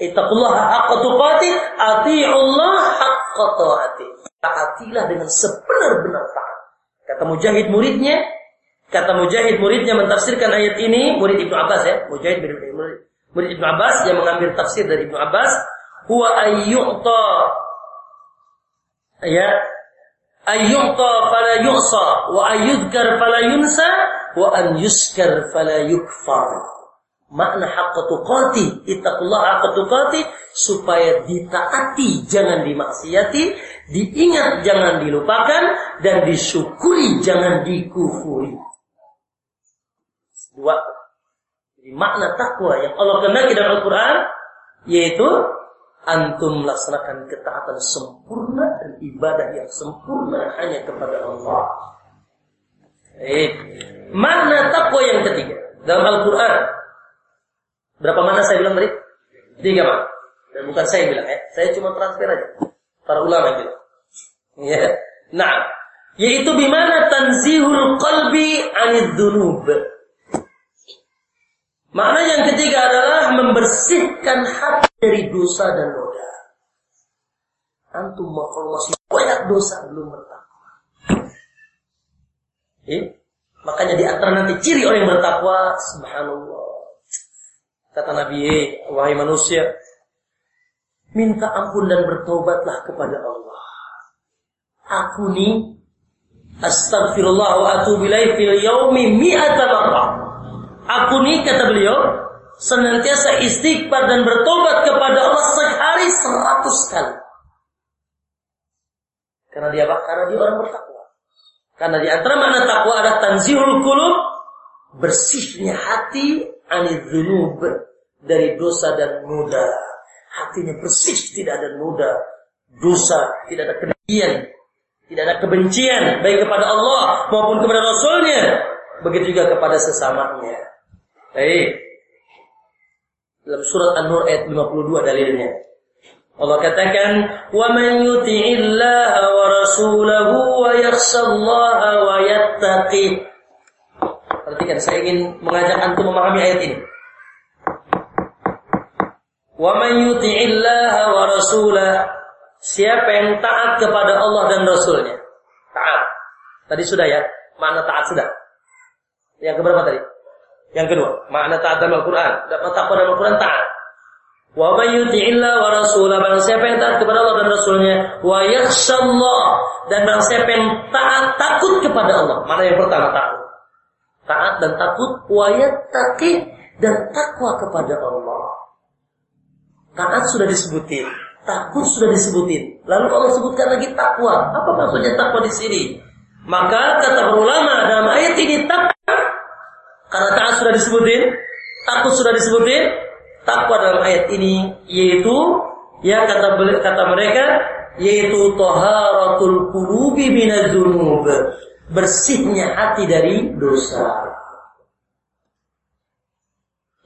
Ittaqullah haqqa tuqatih, ati'ullah haqqa ta'atih. Taatilah dengan sebenar-benar taat. Kata Mujahid muridnya, kata Mujahid muridnya mentafsirkan ayat ini, murid Ibnu Abbas ya, Mujahid bin murid, murid Ibnu Abbas yang mengambil tafsir dari Ibnu Abbas, huwa ayyu'ta ya ayyu'ta fala yu'sa wa ayyudkar fala yunsa wa an yuskar fala yukfar makna haqqa tuqati, ittaqullah haqqa tuqati supaya ditaati jangan dimaksiati, diingat jangan dilupakan dan disyukuri jangan dikufuri. Dua. Makna takwa yang Allah kehendaki dalam Al-Qur'an yaitu antum melaksanakan ketaatan sempurna dan ibadah yang sempurna hanya kepada Allah. Eh, makna takwa yang ketiga dalam Al-Qur'an Berapa mana saya bilang tadi? Tiga mana? Dan bukan saya yang bilang ya. Saya cuma transfer aja. Para ulama yang bilang. Ya. Nah, yaitu bimana tanzihul qalbi anid dunub. Makna yang ketiga adalah membersihkan hati dari dosa dan noda. Antum kalau masih banyak dosa belum bertakwa. Eh? Makanya di antara nanti ciri orang yang bertakwa, subhanallah. Kata Nabi, eh, wahai manusia, minta ampun dan bertobatlah kepada Allah. Aku ni astagfirullah wa atubu ilaih fil yaumi mi'ata marrah. Aku ni kata beliau senantiasa istighfar dan bertobat kepada Allah sehari seratus kali. Karena dia apa? Karena dia orang bertakwa. Karena di antara mana takwa ada tanzihul qulub, bersihnya hati anidhunub dari dosa dan noda. Hatinya bersih, tidak ada noda, dosa, tidak ada kebencian, tidak ada kebencian baik kepada Allah maupun kepada Rasulnya. Begitu juga kepada sesamanya. Baik. Dalam surat An-Nur ayat 52 dalilnya. Allah katakan, "Wa man yuti'illaha wa rasulahu wa yakhshallaha wa yattaqi." Perhatikan, saya ingin mengajak antum memahami ayat ini. Wa man yuti'illaha wa rasulah. Siapa yang taat kepada Allah dan Rasulnya. Taat. Tadi sudah ya. Makna taat sudah. Yang keberapa tadi? Yang kedua. Makna taat dalam Al-Quran. Taat pada Al-Quran taat. Wa man yuti'illah wa rasulah. Barang siapa yang taat kepada Allah dan Rasulnya. Wa yakhshallah. Dan barang siapa yang taat takut kepada Allah. Mana yang pertama takut? Taat dan takut. Wa yattaqi. Dan takwa kepada Allah. Taat sudah disebutin, takut sudah disebutin. Lalu Allah sebutkan lagi takwa. Apa maksudnya takwa di sini? Maka kata ulama dalam ayat ini takwa karena taat sudah disebutin, takut sudah disebutin, takwa dalam ayat ini yaitu ya kata kata mereka yaitu taharatul qulubi minadzunub. Bersihnya hati dari dosa.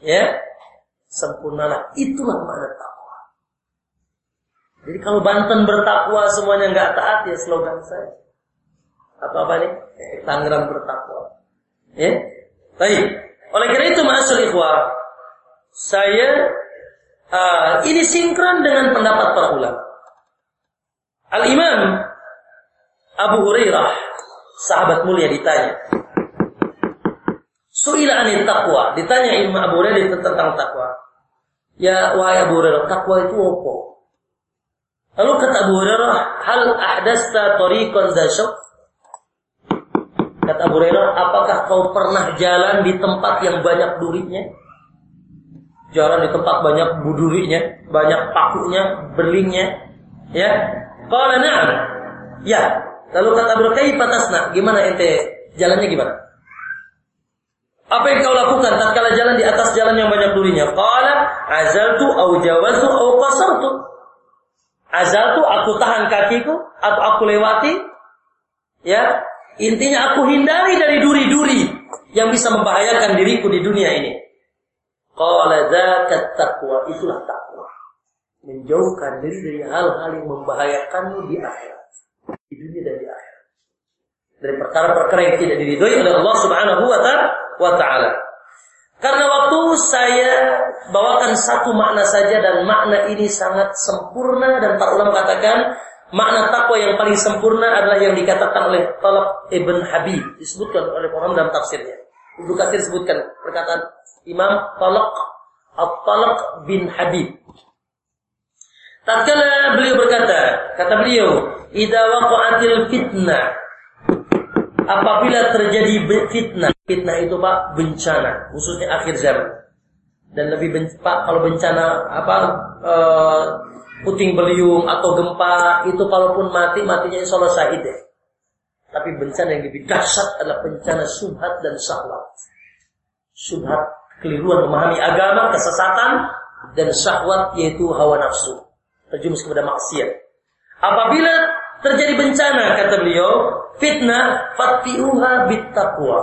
Ya, sempurnalah. Itulah makna takwa. Jadi kalau Banten bertakwa semuanya nggak taat ya slogan saya. Atau apa nih? Tangerang bertakwa. Ya, baik. Oleh karena itu masuk ikhwah, saya uh, ini sinkron dengan pendapat para ulama. Al Imam Abu Hurairah, sahabat mulia ditanya, Suila anit takwa, ditanya Imam Abu Hurairah tentang takwa. Ya wahai Abu Hurairah, takwa itu apa? Lalu kata Abu Hurairah, hal ahdasta tariqan dasyok? Kata Abu Hurairah, apakah kau pernah jalan di tempat yang banyak durinya? Jalan di tempat banyak budurinya, banyak pakunya, berlingnya. Ya, Qala na'am. Ya. Lalu kata Abu Hurairah, patasna, gimana ente jalannya gimana? Apa yang kau lakukan tatkala jalan di atas jalan yang banyak durinya? Qala azaltu au jawaztu au qasartu. Azaltu aku tahan kakiku atau aku lewati. Ya, intinya aku hindari dari duri-duri yang bisa membahayakan diriku di dunia ini. Qala taqwa, itulah takwa. Menjauhkan diri dari hal-hal yang membahayakanmu di akhirat. Di dunia dan di akhirat. Dari perkara-perkara yang tidak diridhoi oleh Allah Subhanahu wa taala. Karena waktu saya bawakan satu makna saja dan makna ini sangat sempurna dan tak ulama katakan makna takwa yang paling sempurna adalah yang dikatakan oleh Talab Ibn Habib disebutkan oleh orang dalam tafsirnya. Ibnu Katsir sebutkan perkataan Imam Talaq At-Talaq bin Habib. Tatkala beliau berkata, kata beliau, "Idza waqa'atil fitnah" Apabila terjadi fitnah, fitnah itu Pak bencana, khususnya akhir zaman. Dan lebih Pak kalau bencana apa e, puting beliung atau gempa itu kalaupun mati matinya insya Allah syahid ya. Tapi bencana yang lebih dahsyat adalah bencana subhat dan syahwat. Subhat keliruan memahami agama, kesesatan dan syahwat yaitu hawa nafsu. Terjumus kepada maksiat. Apabila terjadi bencana kata beliau, fitnah fatfi'uha bittaqwa.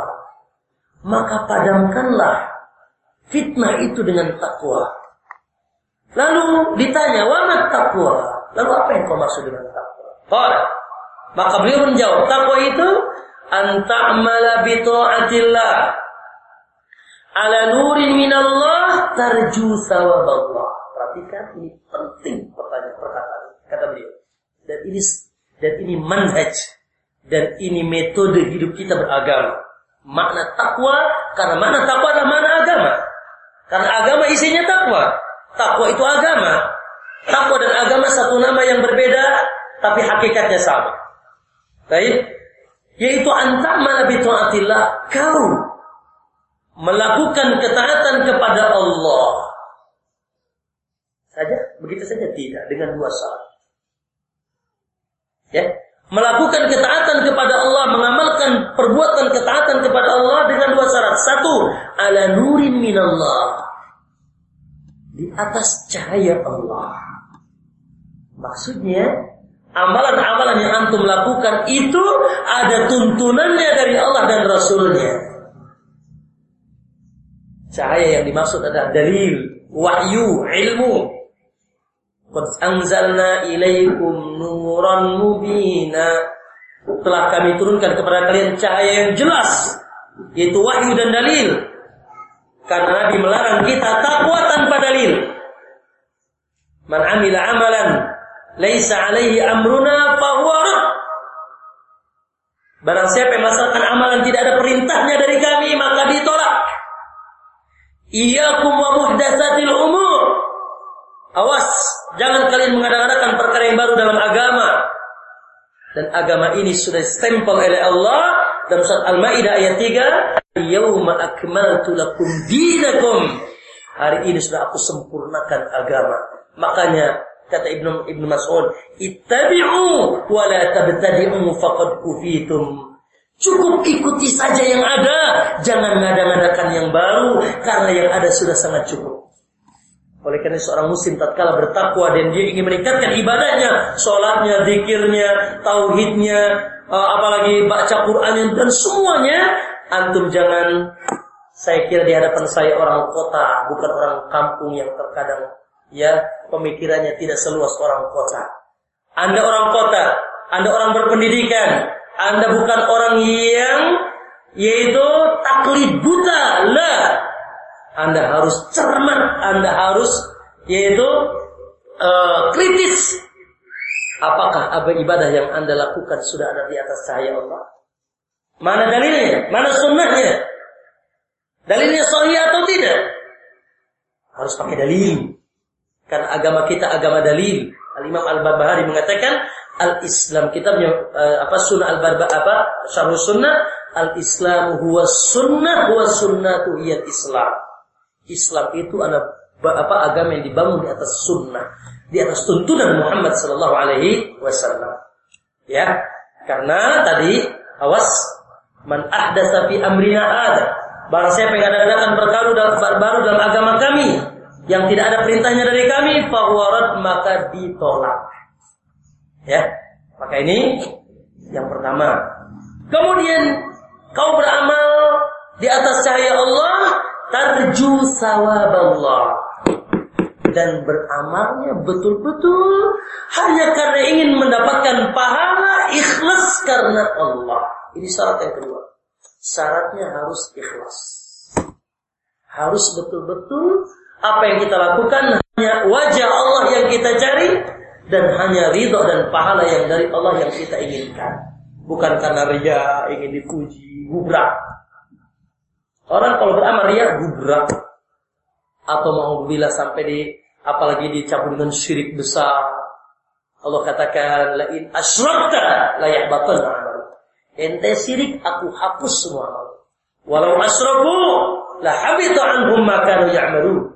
Maka padamkanlah fitnah itu dengan takwa. Lalu ditanya, "Wa mat taqwa?" Lalu apa yang kau maksud dengan takwa? Qala. Maka beliau menjawab, takwa itu anta'mala bi ta'atillah ala nurin minallah tarju Allah. Perhatikan ini penting pertanyaan perkataan kata beliau. Dan ini dan ini manhaj dan ini metode hidup kita beragama. Makna takwa karena makna takwa adalah makna agama. Karena agama isinya takwa. Takwa itu agama. Takwa dan agama satu nama yang berbeda tapi hakikatnya sama. Baik? Yaitu antamana bi taatillah kau melakukan ketaatan kepada Allah. Saja begitu saja tidak dengan dua syarat. Ya, melakukan ketaatan kepada Allah, mengamalkan perbuatan ketaatan kepada Allah dengan dua syarat. Satu, ala nurin minallah. Di atas cahaya Allah. Maksudnya, amalan-amalan yang antum lakukan itu ada tuntunannya dari Allah dan Rasulnya. Cahaya yang dimaksud adalah dalil, wahyu, ilmu, Qad anzalna ilaikum nuran mubina. Telah kami turunkan kepada kalian cahaya yang jelas, yaitu wahyu dan dalil. Karena Nabi melarang kita takwa tanpa dalil. Man amila amalan laisa alaihi amruna fahuwa Barang siapa yang melaksanakan amalan tidak ada perintahnya dari kami maka ditolak. Iyyakum wa muhdatsatil umur. Awas Jangan kalian mengadakan perkara yang baru dalam agama. Dan agama ini sudah stempel oleh Allah dalam surat Al-Maidah ayat 3, "Yauma akmaltu lakum dinakum." Hari ini sudah aku sempurnakan agama. Makanya kata Ibnu Ibnu Mas'ud, "Ittabi'u wa la tabtadi'u faqad kufitum." Cukup ikuti saja yang ada, jangan ngada-ngadakan yang baru karena yang ada sudah sangat cukup. Oleh karena seorang muslim tatkala bertakwa dan dia ingin meningkatkan ibadahnya, sholatnya, zikirnya, tauhidnya, uh, apalagi baca Qurannya dan semuanya, antum jangan saya kira di hadapan saya orang kota, bukan orang kampung yang terkadang ya pemikirannya tidak seluas orang kota. Anda orang kota, Anda orang berpendidikan, Anda bukan orang yang yaitu taklid buta, lah anda harus cermat, Anda harus yaitu uh, kritis. Apakah apa ibadah yang Anda lakukan sudah ada di atas cahaya Allah? Mana dalilnya? Mana sunnahnya? Dalilnya sahih atau tidak? Harus pakai dalil. Karena agama kita agama dalil. Al-Imam Al-Barbahari mengatakan Al-Islam kita punya uh, apa sunnah Al-Barba apa syarh sunnah Al-Islam huwa sunnah huwa sunnatu iyal Islam. Islam itu adalah apa agama yang dibangun di atas sunnah, di atas tuntunan Muhammad Sallallahu Alaihi Wasallam. Ya, karena tadi awas man ahdatsa fi amrina ada. Barang siapa yang ada-adakan perkara dalam baru dalam agama kami yang tidak ada perintahnya dari kami, fahuwarat maka ditolak. Ya, maka ini yang pertama. Kemudian kau beramal di atas cahaya Allah tarju sawaballah dan beramalnya betul-betul hanya karena ingin mendapatkan pahala ikhlas karena Allah. Ini syarat yang kedua. Syaratnya harus ikhlas. Harus betul-betul apa yang kita lakukan hanya wajah Allah yang kita cari dan hanya ridho dan pahala yang dari Allah yang kita inginkan. Bukan karena ria ingin dipuji, gubrak. Orang kalau beramal ria gubrak atau mau bila sampai di apalagi dicampur dengan syirik besar. Allah katakan la in asyrakta la yahbatanna amal. Ente syirik aku hapus semua amal. Walau asyraku la habita anhum ma kanu ya'malun.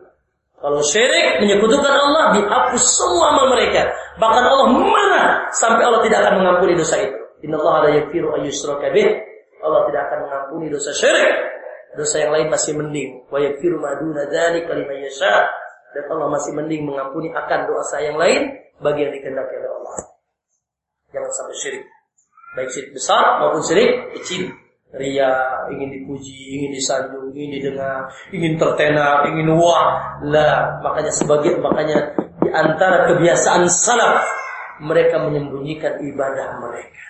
Kalau syirik menyekutukan Allah dihapus semua amal mereka. Bahkan Allah marah sampai Allah tidak akan mengampuni dosa itu. Inna Allah la yaghfiru ayyushraka bih. Allah tidak akan mengampuni dosa syirik. Dosa yang lain masih mending. Wa yaghfiru ma duna dzalika liman yasha. Dan Allah masih mending mengampuni akan dosa yang lain bagi yang dikehendaki oleh Allah. Jangan sampai syirik. Baik syirik besar maupun syirik kecil. Ria, ingin dipuji, ingin disanjung, ingin didengar, ingin tertena, ingin wah. Lah, makanya sebagian makanya di antara kebiasaan salaf mereka menyembunyikan ibadah mereka.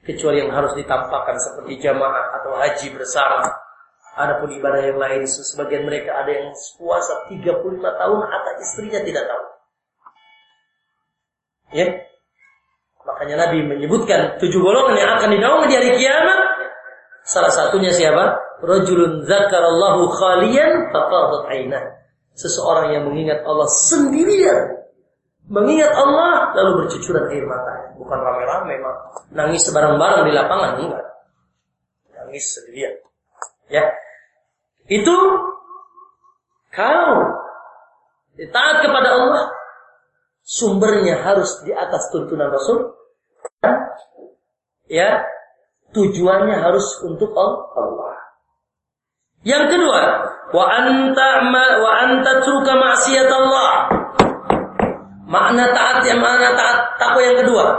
Kecuali yang harus ditampakkan seperti jamaah atau haji bersama. Adapun ibadah yang lain, sebagian mereka ada yang puasa 35 tahun, atau istrinya tidak tahu. Ya, makanya Nabi menyebutkan tujuh golongan yang akan dinaungi di hari kiamat. Salah satunya siapa? Rajulun zakarallahu khalian faqadat ainah. Seseorang yang mengingat Allah sendirian. Mengingat Allah lalu bercucuran air mata. Bukan rame-rame, nangis sebarang-barang di lapangan enggak. Nangis sendirian. Ya. Itu kalau taat kepada Allah sumbernya harus di atas tuntunan Rasul ya tujuannya harus untuk Allah. Yang kedua, wa anta ma, wa anta truka maksiat Allah. Makna taat yang makna taat takwa yang kedua.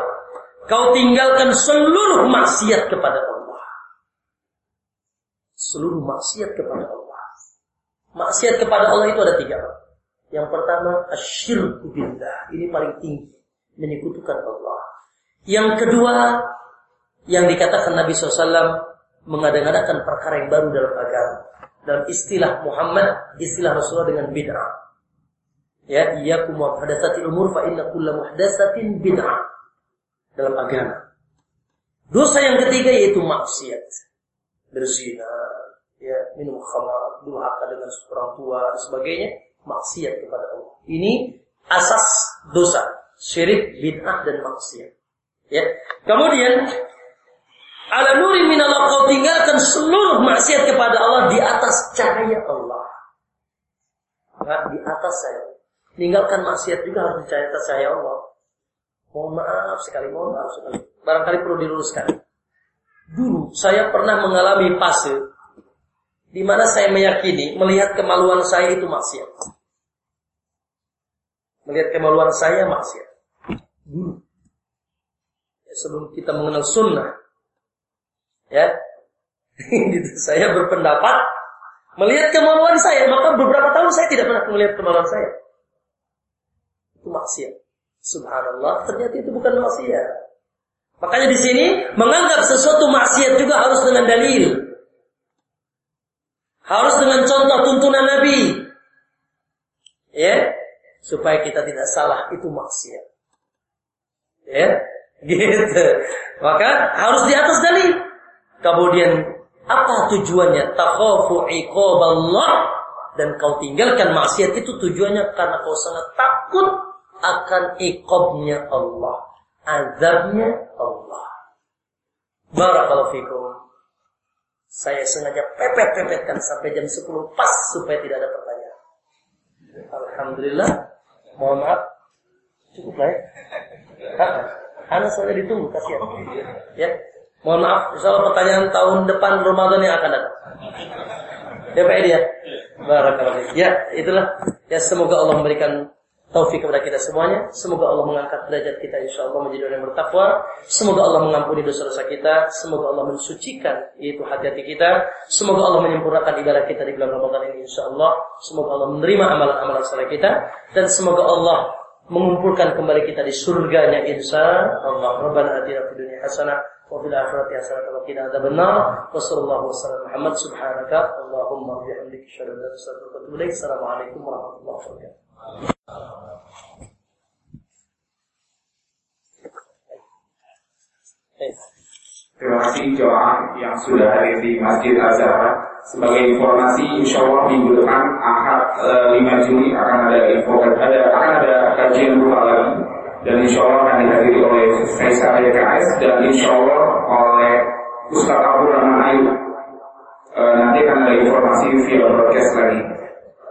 Kau tinggalkan seluruh maksiat kepada Allah. Seluruh maksiat kepada Allah. Maksiat kepada Allah itu ada tiga. Yang pertama, asyirku billah. Ini paling tinggi. Menyekutukan Allah. Yang kedua, yang dikatakan Nabi SAW mengadakan perkara yang baru dalam agama. Dalam istilah Muhammad, istilah Rasulullah dengan bid'ah. Ya, iyyakum muhdatsatil umur fa inna kulla muhdatsatin bid'ah. Dalam agama. Dosa yang ketiga yaitu maksiat. Berzina, minum khamar, durhaka dengan orang tua dan sebagainya, maksiat kepada Allah. Ini asas dosa, syirik, bid'ah dan maksiat. Ya. Kemudian ala nuri minallah kau tinggalkan seluruh maksiat kepada Allah di atas cahaya Allah. Nah, di atas saya. Tinggalkan maksiat juga harus di atas cahaya Allah. Mohon maaf sekali, mohon maaf sekali. Barangkali perlu diluruskan. Dulu saya pernah mengalami fase di mana saya meyakini melihat kemaluan saya itu maksiat. Melihat kemaluan saya maksiat. Dulu. Ya, sebelum kita mengenal sunnah, ya gitu. saya berpendapat melihat kemaluan saya maka beberapa tahun saya tidak pernah melihat kemaluan saya itu maksiat subhanallah ternyata itu bukan maksiat makanya di sini menganggap sesuatu maksiat juga harus dengan dalil harus dengan contoh tuntunan Nabi. Ya? Supaya kita tidak salah itu maksiat. Ya? Gitu. Maka harus di atas dalil. Kemudian apa tujuannya? Takhafu iqaballah. Dan kau tinggalkan maksiat itu tujuannya karena kau sangat takut akan iqabnya Allah, azabnya Allah. Barakallahu fikum. Saya sengaja pepet-pepetkan sampai jam 10 pas supaya tidak ada pertanyaan. Alhamdulillah. Mohon maaf. Cukup lah ya. Soalnya ditunggu kasihan. Ya. Mohon maaf, insya Allah pertanyaan tahun depan Ramadan yang akan datang. Ya Pak Edi ya? Barakallahu Ya, itulah. Ya semoga Allah memberikan taufik kepada kita semuanya. Semoga Allah mengangkat derajat kita insya Allah menjadi orang yang bertakwa. Semoga Allah mengampuni dosa-dosa kita. Semoga Allah mensucikan yaitu hati-hati kita. Semoga Allah menyempurnakan ibadah kita di bulan Ramadan ini insya Allah. Semoga Allah menerima amalan-amalan salah kita. Dan semoga Allah mengumpulkan kembali kita di surganya insya Allah. Rabbana atina fid dunya hasanah wa fil akhirati hasanah wa qina adzabannar. Wa sallallahu wasallam Muhammad subhanaka Allahumma bihamdika asyhadu an la ilaha illa anta astaghfiruka wa atubu. Assalamualaikum warahmatullahi wabarakatuh. Terima kasih jemaah yang sudah hadir di Masjid Azhar. Sebagai informasi, insya Allah minggu depan Ahad e, 5 Juli akan ada info ada akan ada kajian dua lagi dan insya Allah akan dihadiri oleh Faisal YKS dan insya Allah oleh Ustaz Abu Rahman Ayu. E, nanti akan ada informasi via broadcast lagi.